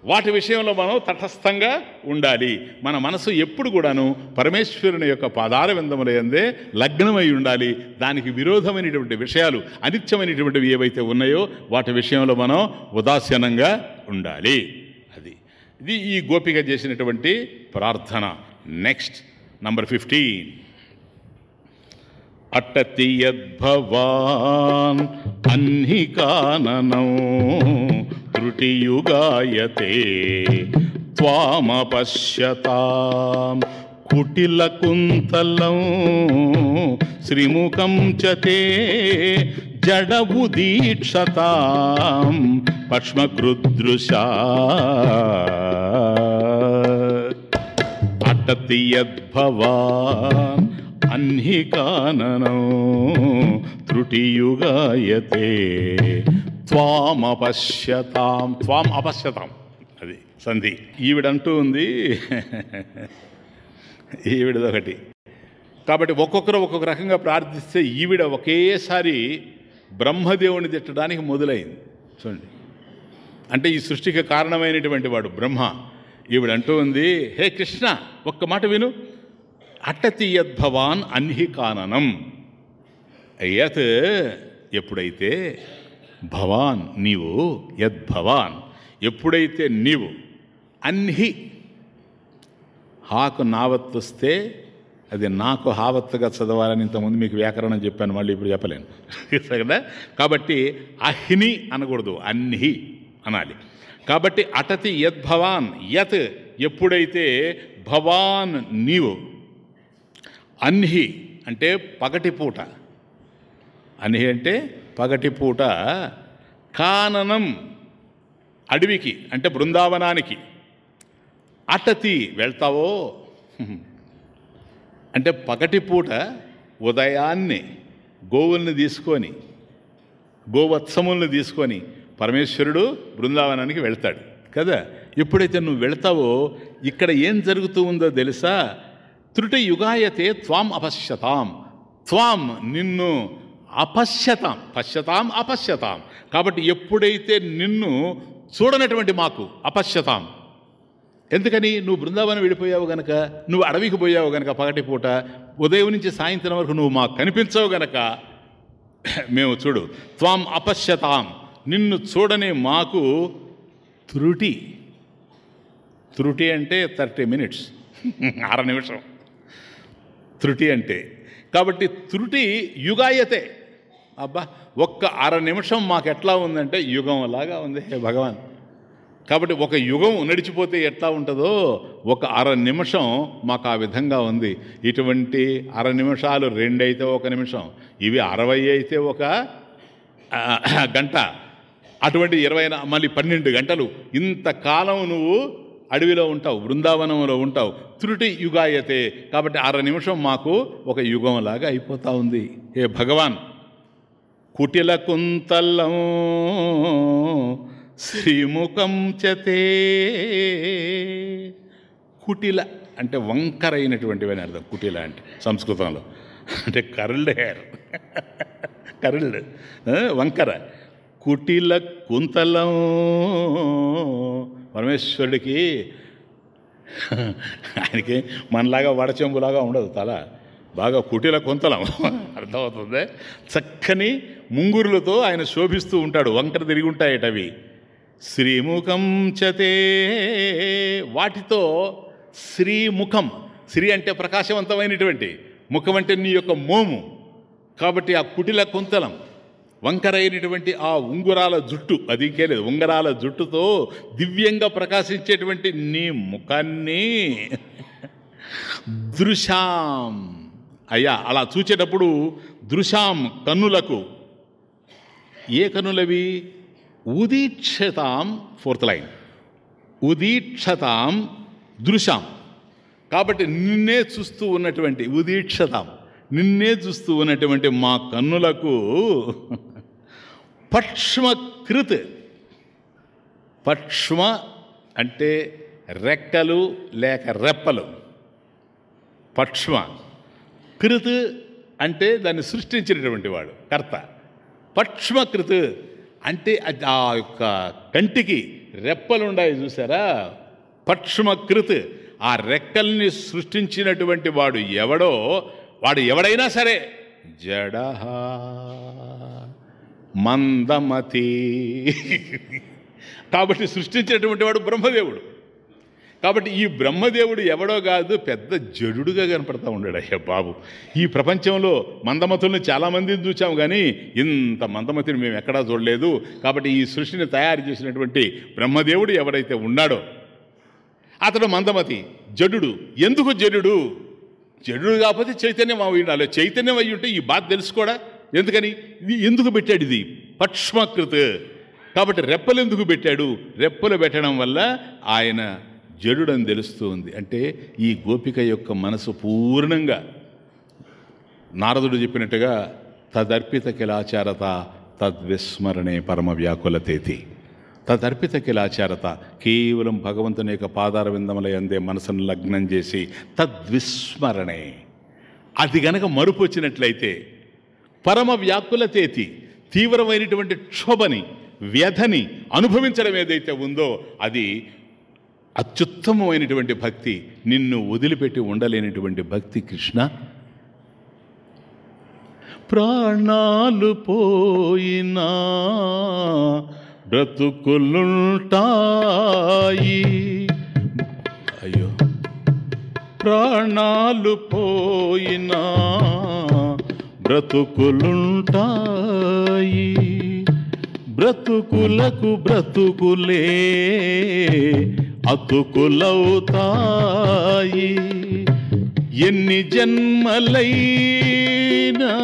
వాటి విషయంలో మనం తటస్థంగా ఉండాలి. మన మనసు ఎప్పుడు కూడాను పరమేశ్వరుని యొక్క పాదార విందములందే లగ్నమై ఉండాలి. దానికి విరోధమైనటువంటి విషయాలు అనిత్యమైనటువంటివి ఏవైతే ఉన్నాయో వాటి విషయంలో మనం ఉదాసీనంగా ఉండాలి. అది. ఇది ఈ గోపిక చేసినటువంటి ప్రార్థన. Next number fifteen. अटति यद्भवान् अह्निकाननौ त्रुटियुगायते त्वामपश्यतां कुटिलकुन्तलौ श्रीमुखं च ते जडमुदीक्षतां पक्ष्मकृदृशा अटति यद्भवान् యద్భవాన్ అహ్నికాననో త్రుటియుగాయతే త్వామపశ్యతాం త్వాం అపశ్యతాం. అది సంధి. ఈవిడంటూ ఉంది. ఈవిడదొకటి. కాబట్టి ఒక్కొక్కరు ఒక్కొక్క రకంగా ప్రార్థిస్తే ఈవిడ ఒకేసారి బ్రహ్మదేవుని తిట్టడానికి మొదలైంది. చూడండి. అంటే ఈ సృష్టికి కారణమైనటువంటి వాడు బ్రహ్మ. ఈవిడంటూ ఉంది హే కృష్ణ ఒక్క మాట విను. అటతి యద్భవాన్ అన్హి కాననం. యత్ ఎప్పుడైతే భవాన్ నీవు యద్భవాన్ ఎప్పుడైతే నీవు అన్హి హాకు నావత్తుస్తే అది నాకు హావత్తుగా చదవాలని ఇంతకుముందు మీకు వ్యాకరణం చెప్పాను మళ్ళీ ఇప్పుడు చెప్పలేను. కదా? కాబట్టి అహ్ని అనకూడదు అన్హి అనాలి. కాబట్టి అటతి యద్భవాన్ యత్ ఎప్పుడైతే భవాన్ నీవు అన్హి అంటే పగటిపూట. అన్హి అంటే పగటిపూట. కాననం అడవికి అంటే బృందావనానికి. అటతి వెళ్తావో? అంటే పగటిపూట ఉదయాన్నే గోవుల్ని తీసుకొని గోవత్సముల్ని తీసుకొని పరమేశ్వరుడు బృందావనానికి వెళ్తాడు. కదా? ఎప్పుడైతే నువ్వు వెళ్తావో ఇక్కడ ఏం జరుగుతూ ఉందో తెలుసా? త్రుటి యుగాయతే త్వాం అపశ్యతాం. త్వాం నిన్ను అపశ్యతాం. పశ్యతాం అపశ్యతాం. కాబట్టి ఎప్పుడైతే నిన్ను చూడనటువంటి మాకు అపశ్యతాం. ఎందుకని? నువ్వు బృందావనం వెళ్ళిపోయావు గనక నువ్వు అడవికి పోయావు గనక పగటిపూట ఉదయం నుంచి సాయంత్రం వరకు నువ్వు మాకు కనిపించవు గనక మేము చూడు. త్వాం అపశ్యతాం. నిన్ను చూడని మాకు త్రుటి. త్రుటి అంటే థర్టీ మినిట్స్. అర నిమిషం. త్రుటి అంటే. కాబట్టి త్రుటి యుగాయతే. అబ్బా ఒక్క అర నిమిషం మాకు ఎట్లా ఉందంటే యుగం లాగా ఉంది హే భగవాన్. కాబట్టి ఒక యుగం నడిచిపోతే ఎట్లా ఉంటుందో ఒక అర నిమిషం మాకు ఆ విధంగా ఉంది. ఇటువంటి అర నిమిషాలు రెండైతే ఒక నిమిషం ఇవి అరవై అయితే ఒక గంట. అటువంటి ఇరవై మళ్ళీ పన్నెండు గంటలు. ఇంతకాలం నువ్వు అడవిలో ఉంటావు బృందావనంలో ఉంటావు త్రుటి యుగాయతే. కాబట్టి అర నిమిషం మాకు ఒక యుగంలాగా అయిపోతూ ఉంది. ఏ భగవాన్! కుటిల కుంతల్లం శ్రీముఖం చతే. కుటిల అంటే వంకరైనటువంటివని అర్థం. కుటిల అంటే సంస్కృతంలో. అంటే కరుల్డ్ హెయిర్. కరుల్డ్ వంకర. కుటిల కుంతలం పరమేశ్వరుడికి ఆయనకి మనలాగా వడచెంబులాగా ఉండదు తల. బాగా కుటిల కొంతలం. అర్థమవుతుంది? చక్కని ముంగురులతో ఆయన శోభిస్తూ ఉంటాడు. వంకర తిరిగి ఉంటాయట అవి. శ్రీముఖం చతే వాటితో శ్రీముఖం. శ్రీ అంటే ప్రకాశవంతమైనటువంటి ముఖం అంటే నీ యొక్క మోము. కాబట్టి ఆ కుటిల కొంతలం. వంకరైనటువంటి ఆ ఉంగురాల జుట్టు అది ఇంకే లేదు ఉంగరాల జుట్టుతో దివ్యంగా ప్రకాశించేటువంటి నీ ముఖాన్ని దృశాం అయ్యా అలా చూచేటప్పుడు దృశాం కన్నులకు. ఏ కన్నులవి? ఉదీక్షతాం ఫోర్త్ లైన్. ఉదీక్షతాం దృశాం కాబట్టి నిన్నే చూస్తూ ఉన్నటువంటి ఉదీక్షతాం నిన్నే చూస్తూ ఉన్నటువంటి మా కన్నులకు పక్ష్మకృత్. పక్ష్మ అంటే రెక్కలు లేక రెప్పలు. పక్ష్మ. కృత్ అంటే దాన్ని సృష్టించినటువంటి వాడు కర్త. పక్ష్మకృత్ అంటే అది ఆ యొక్క కంటికి రెప్పలు ఉన్నాయి చూసారా? పక్ష్మకృత్. ఆ రెక్కల్ని సృష్టించినటువంటి వాడు ఎవడో వాడు ఎవడైనా సరే జడహా. మందమతి. కాబట్టి సృష్టించినటువంటి వాడు బ్రహ్మదేవుడు. కాబట్టి ఈ బ్రహ్మదేవుడు ఎవడో కాదు పెద్ద జడుడుగా కనపడతా ఉన్నాడు. అయ్యా బాబు ఈ ప్రపంచంలో మందమతుల్ని చాలామందిని చూసాము కానీ ఇంత మందమతిని మేము ఎక్కడా చూడలేదు. కాబట్టి ఈ సృష్టిని తయారు చేసినటువంటి బ్రహ్మదేవుడు ఎవడైతే ఉన్నాడో అతడు మందమతి జడుడు. ఎందుకు జడుడు? జడుడు కాకపోతే చైతన్యం అయి ఉండాలి. చైతన్యం అయి ఉంటే ఈ బాధ తెలుసుకోడా? ఎందుకని? ఇది ఎందుకు పెట్టాడు ఇది? పక్ష్మకృత్. కాబట్టి రెప్పలు ఎందుకు పెట్టాడు? రెప్పలు పెట్టడం వల్ల ఆయన జడుడని తెలుస్తూ ఉంది అంటే ఈ గోపిక యొక్క మనసు పూర్ణంగా నారదుడు చెప్పినట్టుగా తదర్పిత కిలాచారత తద్విస్మరణే పరమ వ్యాకులతేతి తదర్పిత కిలాచారత కేవలం భగవంతుని యొక్క పాదార విందముల అందే మనసును లగ్నం చేసి తద్విస్మరణే. అది గనక మరుపు వచ్చినట్లయితే పరమ వ్యాకులతేతి తీవ్రమైనటువంటి క్షోభని వ్యధని అనుభవించడం ఏదైతే ఉందో అది అత్యుత్తమమైనటువంటి భక్తి నిన్ను వదిలిపెట్టి ఉండలేనటువంటి భక్తి కృష్ణ. ప్రాణాలు పోయినా బ్రతుకులుంటాయి. అయ్యో. ప్రాణాలు పోయినా బ్రతుకులుంటాయి. బ్రతుకులకు బ్రతుకులే అతుకులవుతాయి. ఎన్ని జన్మలైనా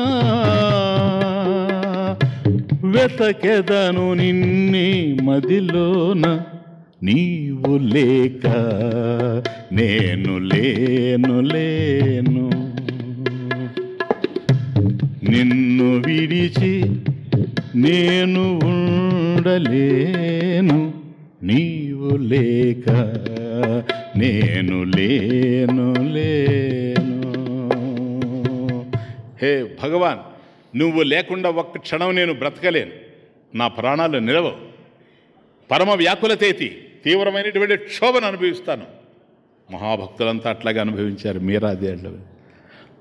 వెతకెదను నిన్ని మదిలోన. నీవు లేక నేను లేను లేను. నిన్ను విడిచి నేను ఉండలేను. నీవు లేక నేను లేను లేను. హే భగవాన్ నువ్వు లేకుండా ఒక్క క్షణం నేను బ్రతకలేను. నా ప్రాణాలు నిలవవు పరమ వ్యాకులతేతి తీవ్రమైనటువంటి క్షోభను అనుభవిస్తాను. మహాభక్తులంతా అట్లాగే అనుభవించారు.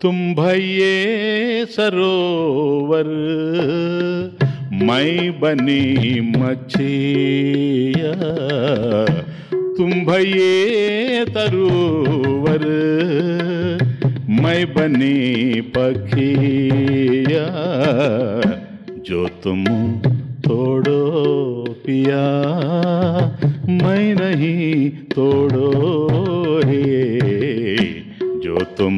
तुम भैये सरोवर, मैं बनी मछिया। तुम भैये तरोवर, मैं बनी पखिया। जो तुम तोड़ो पिया, मैं नहीं तोड़ो हे। जो तुम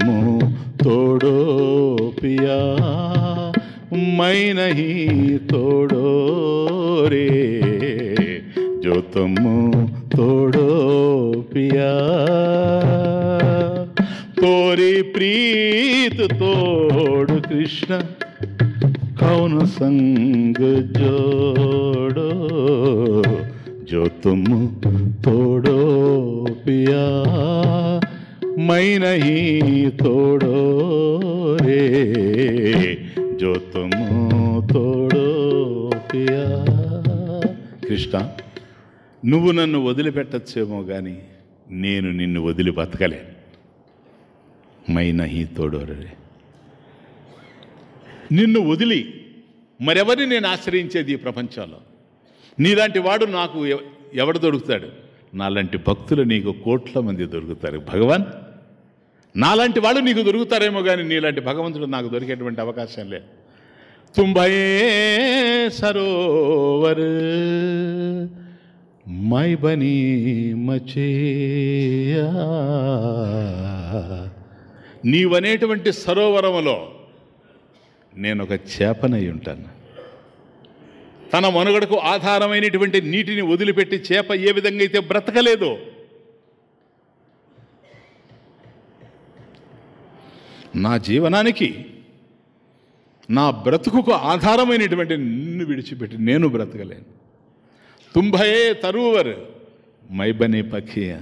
नहीं। నువ్వు నన్ను వదిలిపెట్టచ్చేమో కానీ నేను నిన్ను వదిలి బతకలేను. మై నహి తోడోరే నిన్ను వదిలి మరెవరిని నేను ఆశ్రయించేది ఈ ప్రపంచంలో? నీలాంటి వాడు నాకు ఎవ- ఎవడు దొరుకుతాడు? నాలాంటి భక్తులు నీకు కోట్ల మంది దొరుకుతారు. భగవాన్ నాలాంటి వాళ్ళు నీకు దొరుకుతారేమో కానీ నీలాంటి భగవంతుడు నాకు దొరికేటువంటి అవకాశం లేదు. తుంభయే సరోవర్. మైబని మచేయా. నీవనేటువంటి సరోవరములో నేను ఒక చేపనై ఉంటాను. తన మనుగడకు ఆధారమైనటువంటి నీటిని వదిలిపెట్టి చేప ఏ విధంగా అయితే బ్రతకలేదో నా జీవనానికి నా బ్రతుకుకు ఆధారమైనటువంటి నిన్ను విడిచిపెట్టి నేను బ్రతకలేను. తుంభయే తరువర్. మైబనే పక్షియ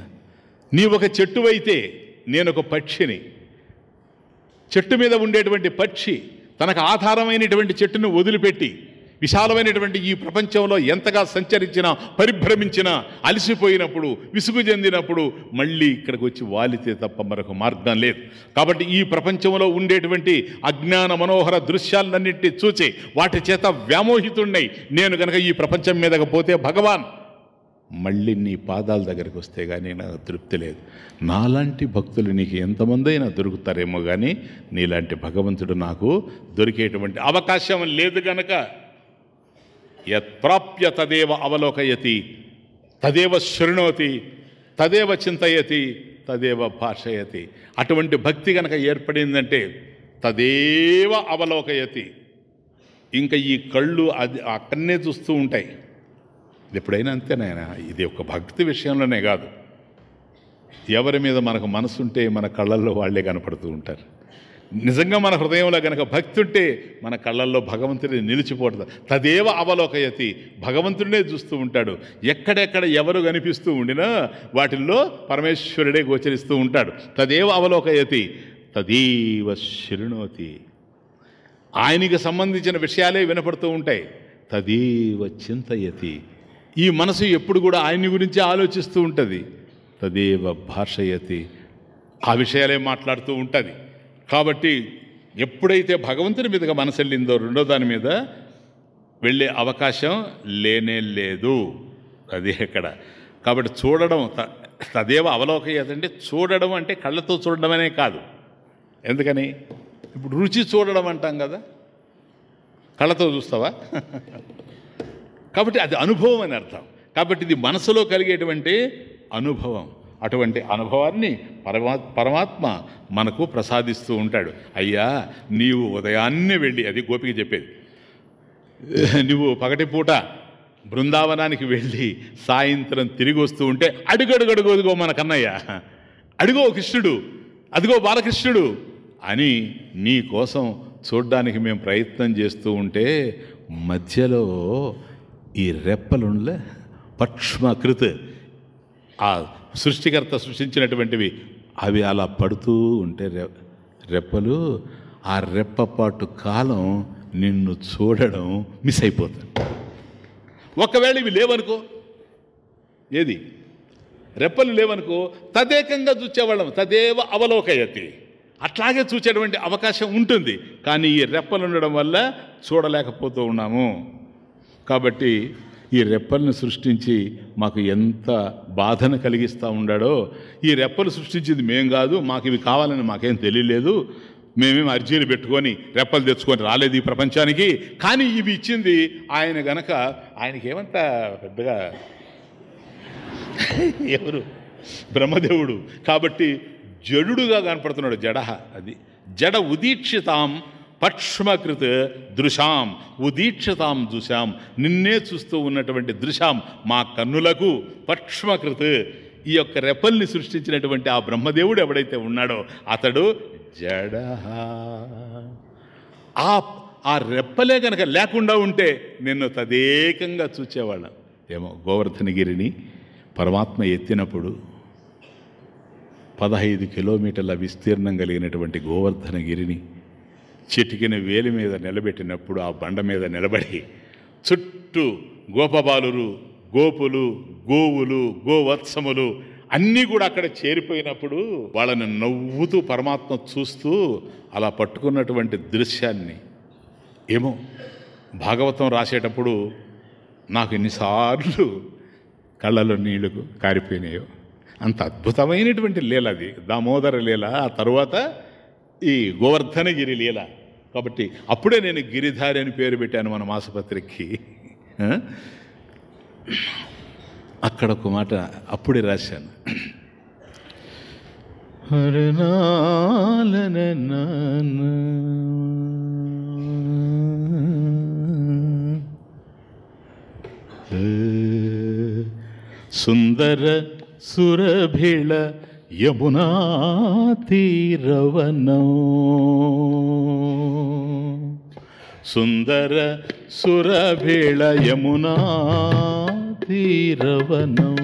నీ ఒక చెట్టువైతే నేను ఒక పక్షిని. చెట్టు మీద ఉండేటువంటి పక్షి తనకు ఆధారమైనటువంటి చెట్టును వదిలిపెట్టి విశాలమైనటువంటి ఈ ప్రపంచంలో ఎంతగా సంచరించినా పరిభ్రమించినా అలసిపోయినప్పుడు విసుగు చెందినప్పుడు మళ్ళీ ఇక్కడికి వచ్చి వాలితే తప్ప మరొక మార్గం లేదు. కాబట్టి ఈ ప్రపంచంలో ఉండేటువంటి అజ్ఞాన మనోహర దృశ్యాలన్నింటినీ చూచి వాటి చేత వ్యామోహితున్నై నేను గనక ఈ ప్రపంచం మీదకి పోతే భగవాన్ మళ్ళీ నీ పాదాల దగ్గరికి వస్తే కానీ నాకు తృప్తి లేదు. నాలాంటి భక్తులు నీకు ఎంతమంది అయినా దొరుకుతారేమో కానీ నీలాంటి భగవంతుడు నాకు దొరికేటువంటి అవకాశం లేదు గనక యత్ప్రాప్య తదేవ అవలోకయతి తదేవ శృణోతి తదేవ చింతయతి తదేవ భాషయతి. అటువంటి భక్తి గనక ఏర్పడిందంటే తదేవ అవలోకయతి. ఇంకా ఈ కళ్ళు అది అక్కడనే చూస్తూ ఉంటాయి. ఇది ఎప్పుడైనా అంతేనాయనా ఇది ఒక భక్తి విషయంలోనే కాదు. ఎవరి మీద మనకు మనసుంటే మన కళ్ళల్లో వాళ్ళే కనపడుతూ ఉంటారు. నిజంగా మన హృదయంలో కనుక భక్తి ఉంటే మన కళ్ళల్లో భగవంతుడిని నిలిచిపోతుంది తదేవ అవలోకయతి. భగవంతుడినే చూస్తూ ఉంటాడు. ఎక్కడెక్కడ ఎవరు కనిపిస్తూ ఉండినా వాటిల్లో పరమేశ్వరుడే గోచరిస్తూ ఉంటాడు. తదేవ అవలోకయతి. తదీవ శృణోతి. ఆయనకి సంబంధించిన విషయాలే వినపడుతూ ఉంటాయి. తదీవ చింతయతి. ఈ మనసు ఎప్పుడు కూడా ఆయన్ని గురించి ఆలోచిస్తూ ఉంటుంది. తదేవ భాషయతి. ఆ విషయాలే మాట్లాడుతూ ఉంటుంది. కాబట్టి ఎప్పుడైతే భగవంతుని మీదుగా మనసు వెళ్ళిందో రెండో దాని మీద వెళ్ళే అవకాశం లేనే లేదు. అది ఎక్కడ? కాబట్టి చూడడం త- తదేవ అవలోకయ్యదంటే చూడడం అంటే కళ్ళతో చూడడమనే కాదు. ఎందుకని? ఇప్పుడు రుచి చూడడం అంటాం కదా? కళ్ళతో చూస్తావా? కాబట్టి అది అనుభవం అని అర్థం. కాబట్టి ఇది మనసులో కలిగేటువంటి అనుభవం. అటువంటి అనుభవాన్ని పరమా పరమాత్మ మనకు ప్రసాదిస్తూ ఉంటాడు. అయ్యా నీవు ఉదయాన్నే వెళ్ళి అది గోపిక చెప్పేది. నువ్వు పగటిపూట బృందావనానికి వెళ్ళి సాయంత్రం తిరిగి వస్తూ ఉంటే అడుగడుగడుగు అదిగో మన కన్నయ్య. అడుగో కృష్ణుడు. అదిగో బాలకృష్ణుడు. అని నీ కోసం చూడ్డానికి మేము ప్రయత్నం చేస్తూ ఉంటే మధ్యలో ఈ రెప్పలుండలే పక్ష్మకృత్. ఆ సృష్టికర్త సృష్టించినటువంటివి అవి అలా పడుతూ ఉంటే రె రెప్పలు ఆ రెప్పపాటు కాలం నిన్ను చూడడం మిస్ అయిపోతుంది. ఒకవేళ ఇవి లేవనుకో ఏది? రెప్పలు లేవనుకో తదేకంగా చూచేవాళ్ళం తదేవ అవలోకయతి. అట్లాగే చూసేటువంటి అవకాశం ఉంటుంది కానీ ఈ రెప్పలు ఉండడం వల్ల చూడలేకపోతూ ఉన్నాము. కాబట్టి ఈ రెప్పల్ని సృష్టించి మాకు ఎంత బాధను కలిగిస్తూ ఉండాడో ఈ రెప్పలు సృష్టించింది మేం కాదు మాకు ఇవి కావాలని మాకేం తెలియలేదు. మేమేం అర్జీలు పెట్టుకొని రెప్పలు తెచ్చుకొని రాలేదు ఈ ప్రపంచానికి. కానీ ఇవి ఇచ్చింది ఆయన గనక ఆయనకి ఏమంత పెద్దగా ఎవరు? బ్రహ్మదేవుడు. కాబట్టి జడుడుగా కనపడుతున్నాడు జడ అది. జడ ఉదీక్షితాం పక్ష్మకృత్ దృశాం ఉదీక్షతాం దృశాం నిన్నే చూస్తూ ఉన్నటువంటి దృశాం మా కన్నులకు పక్ష్మకృత్. ఈ యొక్క రెప్పల్ని సృష్టించినటువంటి ఆ బ్రహ్మదేవుడు ఎవడైతే ఉన్నాడో అతడు జడ. ఆ ఆ రెప్పలే కనుక లేకుండా ఉంటే నిన్ను తదేకంగా చూచేవాళ్ళం. ఏమో గోవర్ధనగిరిని పరమాత్మ ఎత్తినప్పుడు పదహైదు కిలోమీటర్ల విస్తీర్ణం కలిగినటువంటి గోవర్ధనగిరిని చిటికిన వేలి మీద నిలబెట్టినప్పుడు ఆ బండ మీద నిలబడి చుట్టూ గోపబాలురు గోపులు గోవులు గోవత్సములు అన్నీ కూడా అక్కడ చేరిపోయినప్పుడు వాళ్ళని నవ్వుతూ పరమాత్మ చూస్తూ అలా పట్టుకున్నటువంటి దృశ్యాన్ని ఏమో భాగవతం రాసేటప్పుడు నాకు ఎన్నిసార్లు కళ్ళలో నీళ్ళు కారిపోయినాయో. అంత అద్భుతమైనటువంటి లీల అది. దామోదర లీల. ఆ తరువాత ఈ గోవర్ధనగిరి లీల. కాబట్టి అప్పుడే నేను గిరిధారి అని పేరు పెట్టాను మన మాసపత్రికి. అక్కడ ఒక మాట అప్పుడే రాశాను. సుందర సురభిళ యమునా తీరవనం సుందర సురభిళ యమునా తీరవనం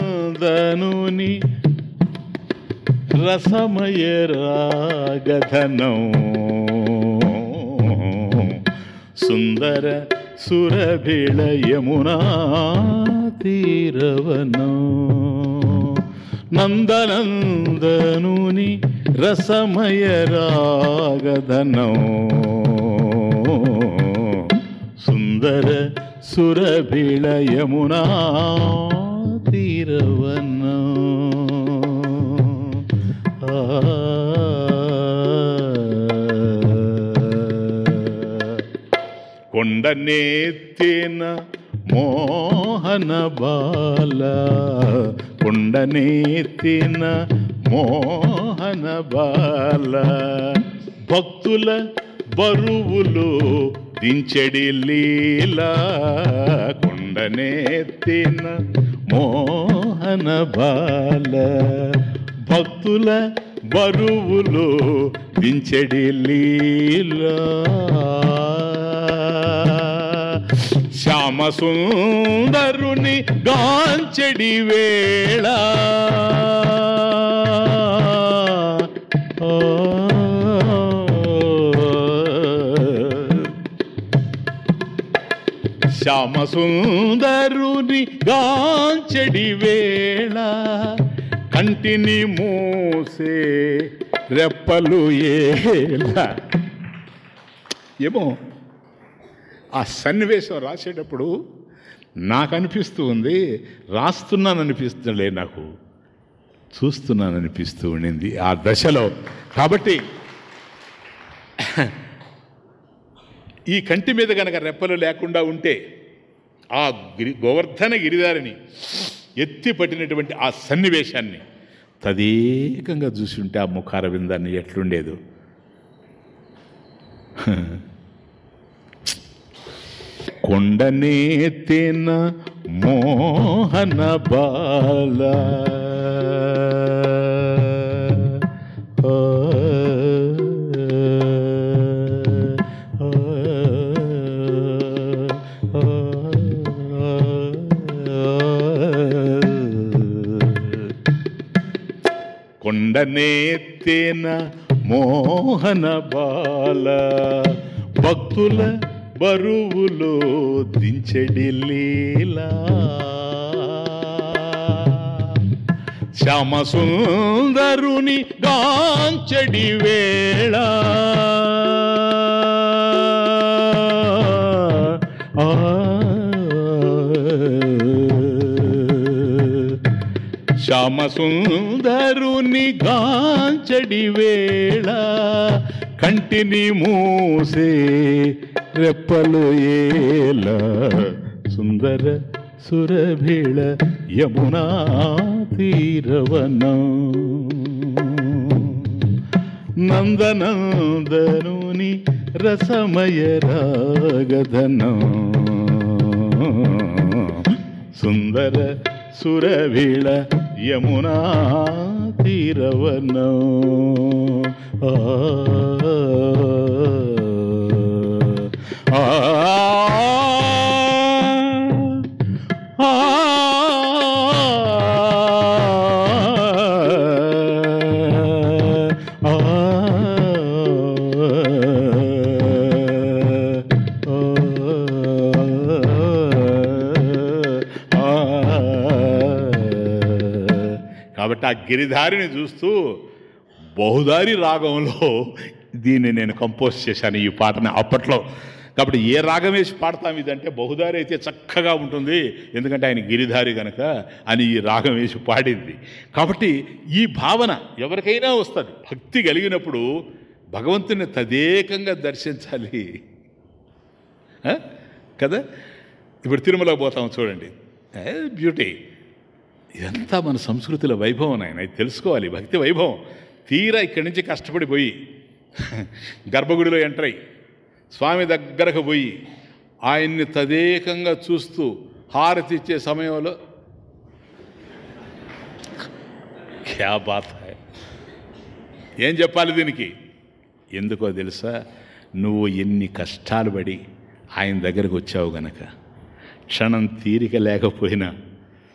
నందనందనుని రసమయ రాగధనం సుందర సురభిళ యమునా తీరవనం నందనందనుని రసమయ రాగధనం సుందర సురభిళ యమునా తీరవనం కొండనేత్తిన మోహన బాల. కొండనేత్తిన మోహన బాల. భక్తుల బరువులు దించెడి లీలా. కొండనేత్తిన మోహన బాల. భక్తుల బరువులో దించడి లీలా. శ్యామ సుందరుని గాంచెడి వేళ. ఓ, శ్యామ సుందరుని గాంచెడి వేళ. కంటిని మూసే రెప్పలు ఏలా. ఏమో ఆ సన్నివేశం రాసేటప్పుడు నాకు అనిపిస్తూ ఉంది రాస్తున్నాను అనిపిస్తుండే నాకు. చూస్తున్నాను అనిపిస్తూ ఉండింది ఆ దశలో. కాబట్టి ఈ కంటి మీద కనుక రెప్పలు లేకుండా ఉంటే ఆ గిరి గోవర్ధన గిరిదారిని ఎత్తి పట్టినటువంటి ఆ సన్నివేశాన్ని తదేకంగా చూసి ఉంటే ఆ ముఖార విందాన్ని ఎట్లుండేదో కొండనేతిన మోహన బాల. కొండనేత్తేన మోహన బాల భక్తుల బరువులో దించెడి లీలా. శ్యామ సుందరుని గాంచెడి వేళ. శ్యామ సుందరుని గాంచడి వేళ కంటిని మూసే రెప్పలు ఏల సుందర సురభిళ యమునా తీరవనం నందనందనుని రసమయ రాగధనం సుందర సురవిళ యమునా తీరవనం ఆ ఆ గిరిధారిని చూస్తూ బహుదారి రాగంలో దీన్ని నేను కంపోజ్ చేశాను ఈ పాటని అప్పట్లో. కాబట్టి ఏ రాగం వేసి పాడతాం ఇదంటే బహుదారి అయితే చక్కగా ఉంటుంది. ఎందుకంటే ఆయన గిరిధారి గనక అని ఈ రాగం వేసి పాడింది. కాబట్టి ఈ భావన ఎవరికైనా వస్తుంది. భక్తి కలిగినప్పుడు భగవంతుని తదేకంగా దర్శించాలి. ఆ? కదా? ఇప్పుడు తిరుమలకు పోతాం చూడండి. బ్యూటీ ఇదంతా మన సంస్కృతిలో వైభవం ఆయన ఇది తెలుసుకోవాలి భక్తి వైభవం. తీరా ఇక్కడి నుంచి కష్టపడి పోయి గర్భగుడిలో ఎంటర్ అయ్యి స్వామి దగ్గరకు పోయి ఆయన్ని తదేకంగా చూస్తూ హారతి ఇచ్చే సమయంలో క్యా బాత ఏం చెప్పాలి దీనికి? ఎందుకో తెలుసా? నువ్వు ఎన్ని కష్టాలు పడి ఆయన దగ్గరకు వచ్చావు గనక క్షణం తీరిక లేకపోయినా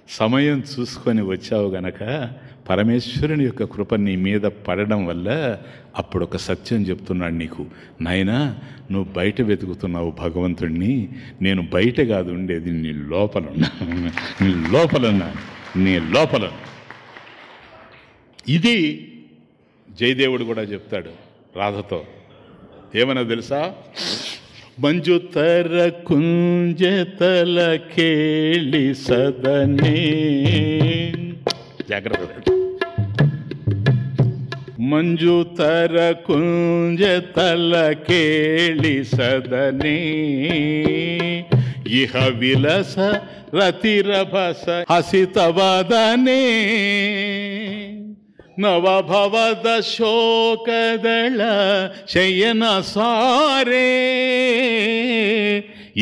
సమయం చూసుకొని వచ్చావు గనక పరమేశ్వరుని యొక్క కృప నీ మీద పడడం వల్ల అప్పుడు ఒక సత్యం చెప్తున్నాడు నీకు. నాయనా నువ్వు బయట వెతుకుతున్నావు భగవంతుడిని నేను బయట కాదు ఉండేది నీ లోపల నీ లోపల నీ లోపల. ఇది జయదేవుడు కూడా చెప్తాడు రాధతో. ఏమన్నా తెలుసా? మంజుతర కుంజతల కేళి సదనే జాగ్రత్త మంజుతర కుంజతల కేళి సదనే ఇహ విలస రతిరభస హసితవదనే ನವಭವದ ಶೋಕದಳ ಶಯನ ಸಾರೆ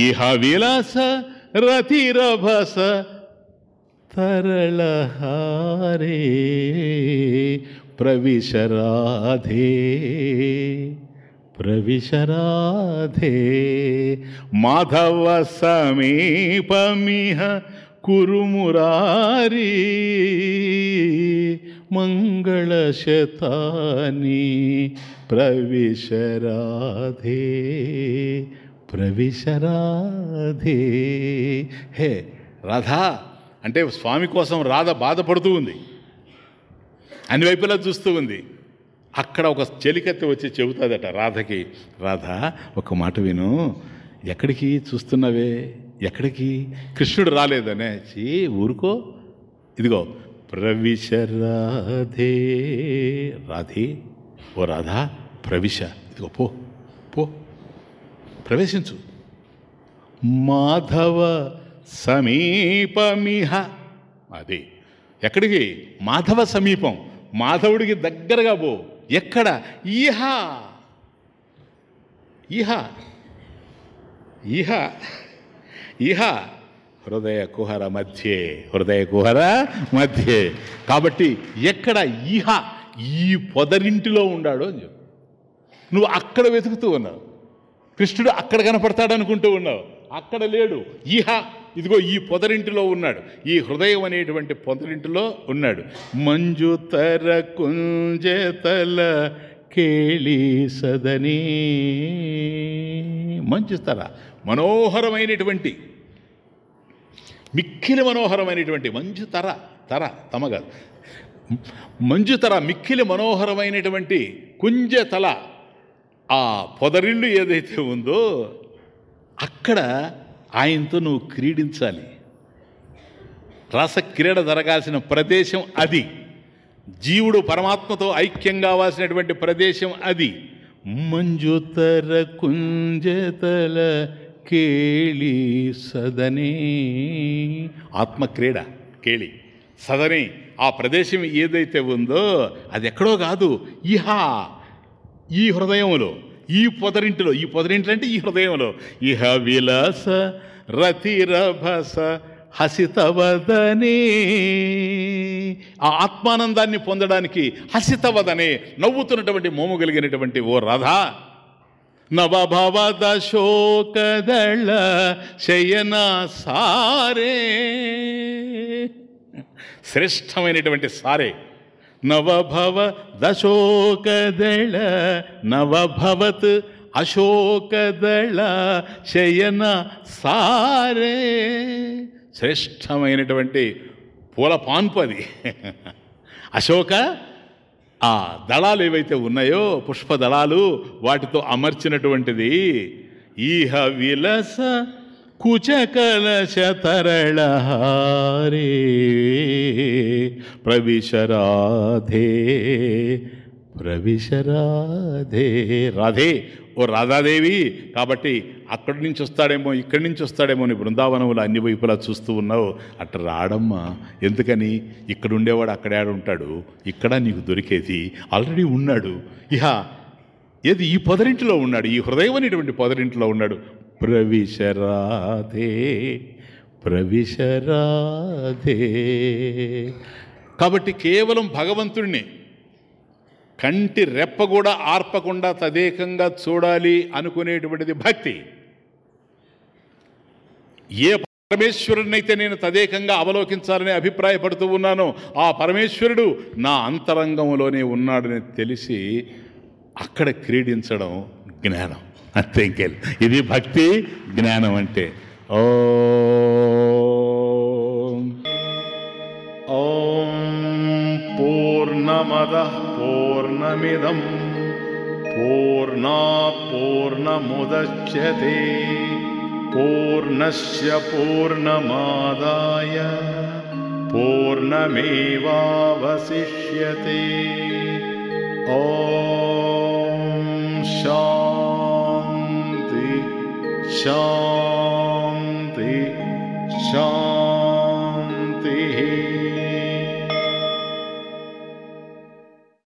ಇಹ ವಿಲಸ ರತಿರಭಸ ತರಳಹಾರೆ ಪ್ರವಿಶರಾಧೆ ಪ್ರವಿಶರಾಧೆ ಮಾಧವ ಸಮೀಪಮಿಹ ಕುರುಮುರಾರಿ మంగళశతాని ప్రవిశరాధే ప్రవిశరాధే హే రాధా అంటే స్వామి కోసం రాధ బాధపడుతూ ఉంది. అన్ని వైపులా చూస్తూ ఉంది. అక్కడ ఒక చెలికత్తె వచ్చి చెబుతుందట రాధకి రాధ ఒక మాట విను. ఎక్కడికి చూస్తున్నావే? ఎక్కడికి? కృష్ణుడు రాలేదనే. చీ ఊరుకో. ఇదిగో ప్రవిశ రాధే రాధే. ఓ రాధా ప్రవిశ. ఇదిగో పో పో. ప్రవేశించు. మాధవ సమీపమిహ. అది. ఎక్కడికి? మాధవ సమీపం. మాధవుడికి దగ్గరగా పో. ఎక్కడ? ఈహ. ఈహ. ఈహ. ఈహ. హృదయ కుహర మధ్యే హృదయ కుహర మధ్యే. కాబట్టి ఎక్కడ ఈహ ఈ పొదరింటిలో ఉండాడు అని చెప్పు. నువ్వు అక్కడ వెతుకుతూ ఉన్నావు. కృష్ణుడు అక్కడ కనపడతాడు అనుకుంటూ ఉన్నావు. అక్కడ లేడు. ఈహ ఇదిగో ఈ పొదరింటిలో ఉన్నాడు. ఈ హృదయం అనేటువంటి పొదరింటిలో ఉన్నాడు. మంజుతర కుంజతల కేళి సదనీ. మంజుతర మనోహరమైనటువంటి మిక్కిలి మనోహరమైనటువంటి మంచు తర తర తమ కాదు. మంజు తర మిక్కిలి మనోహరమైనటువంటి కుంజ తల ఆ పొదరిల్లు ఏదైతే ఉందో అక్కడ ఆయనతో నువ్వు క్రీడించాలి. రసక్రీడ జరగాల్సిన ప్రదేశం అది. జీవుడు పరమాత్మతో ఐక్యం కావాల్సినటువంటి ప్రదేశం అది. మంజుతర కుంజతల కేళి సదనే ఆత్మక్రీడ కేళి సదనే ఆ ప్రదేశం ఏదైతే ఉందో అది ఎక్కడో కాదు ఇహా ఈ హృదయంలో ఈ పొదరింటిలో ఈ పొదరింటిలో అంటే ఈ హృదయంలో ఇహ విలాస రతిరభస హసితవదనే ఆ ఆత్మానందాన్ని పొందడానికి హసితవదనే నవ్వుతున్నటువంటి మోము కలిగినటువంటి ఓ రథ నవభవద శోకదళ శయన సారే. శ్రేష్టమైనటువంటి సారే. నవభవ దశోకదళ నవభవత్ అశోకదళ శయన సారే. శ్రేష్టమైనటువంటి పూల పాన్పు అది అశోక ఆ దళాలు ఏవైతే ఉన్నాయో పుష్ప దళాలు వాటితో అమర్చినటువంటిది ఈహ విలస కుచకలశ తరళహారే ప్రవిశరాధే ప్రవిశరాధే రాధే ఓ రాధాదేవి కాబట్టి అక్కడి నుంచి వస్తాడేమో ఇక్కడి నుంచి వస్తాడేమో అని బృందావనంలో అన్ని వైపులా చూస్తూ ఉన్నావు. అట్ట రాడమ్మా ఎందుకని? ఇక్కడ ఉండేవాడు అక్కడే ఉంటాడు. ఇక్కడ నీకు దొరికేది. ఆల్రెడీ ఉన్నాడు. ఇహ ఏది? ఈ పొదరింటిలో ఉన్నాడు. ఈ హృదయం అనేటువంటి పొదరింటిలో ఉన్నాడు. ప్రవిశరాధే ప్రవిశరాధే కాబట్టి కేవలం భగవంతుడిని కంటి రెప్ప కూడా ఆర్పకుండా తదేకంగా చూడాలి అనుకునేటువంటిది భక్తి. ఏ పరమేశ్వరుడినైతే నేను తదేకంగా అవలోకించాలని అభిప్రాయపడుతూ ఉన్నానో ఆ పరమేశ్వరుడు నా అంతరంగంలోనే ఉన్నాడని తెలిసి అక్కడ క్రీడించడం జ్ఞానం. అంతే ఇంకెళ్ళి ఇది భక్తి జ్ఞానం అంటే. ఓ. ఓం పూర్ణమద पूर्णमिदम् पूर्णा पूर्णमुदच्यते पूर्णस्य पूर्णमादाय पूर्णमेवावशिष्यते। ॐ शान्ति शान्ति शान्ति।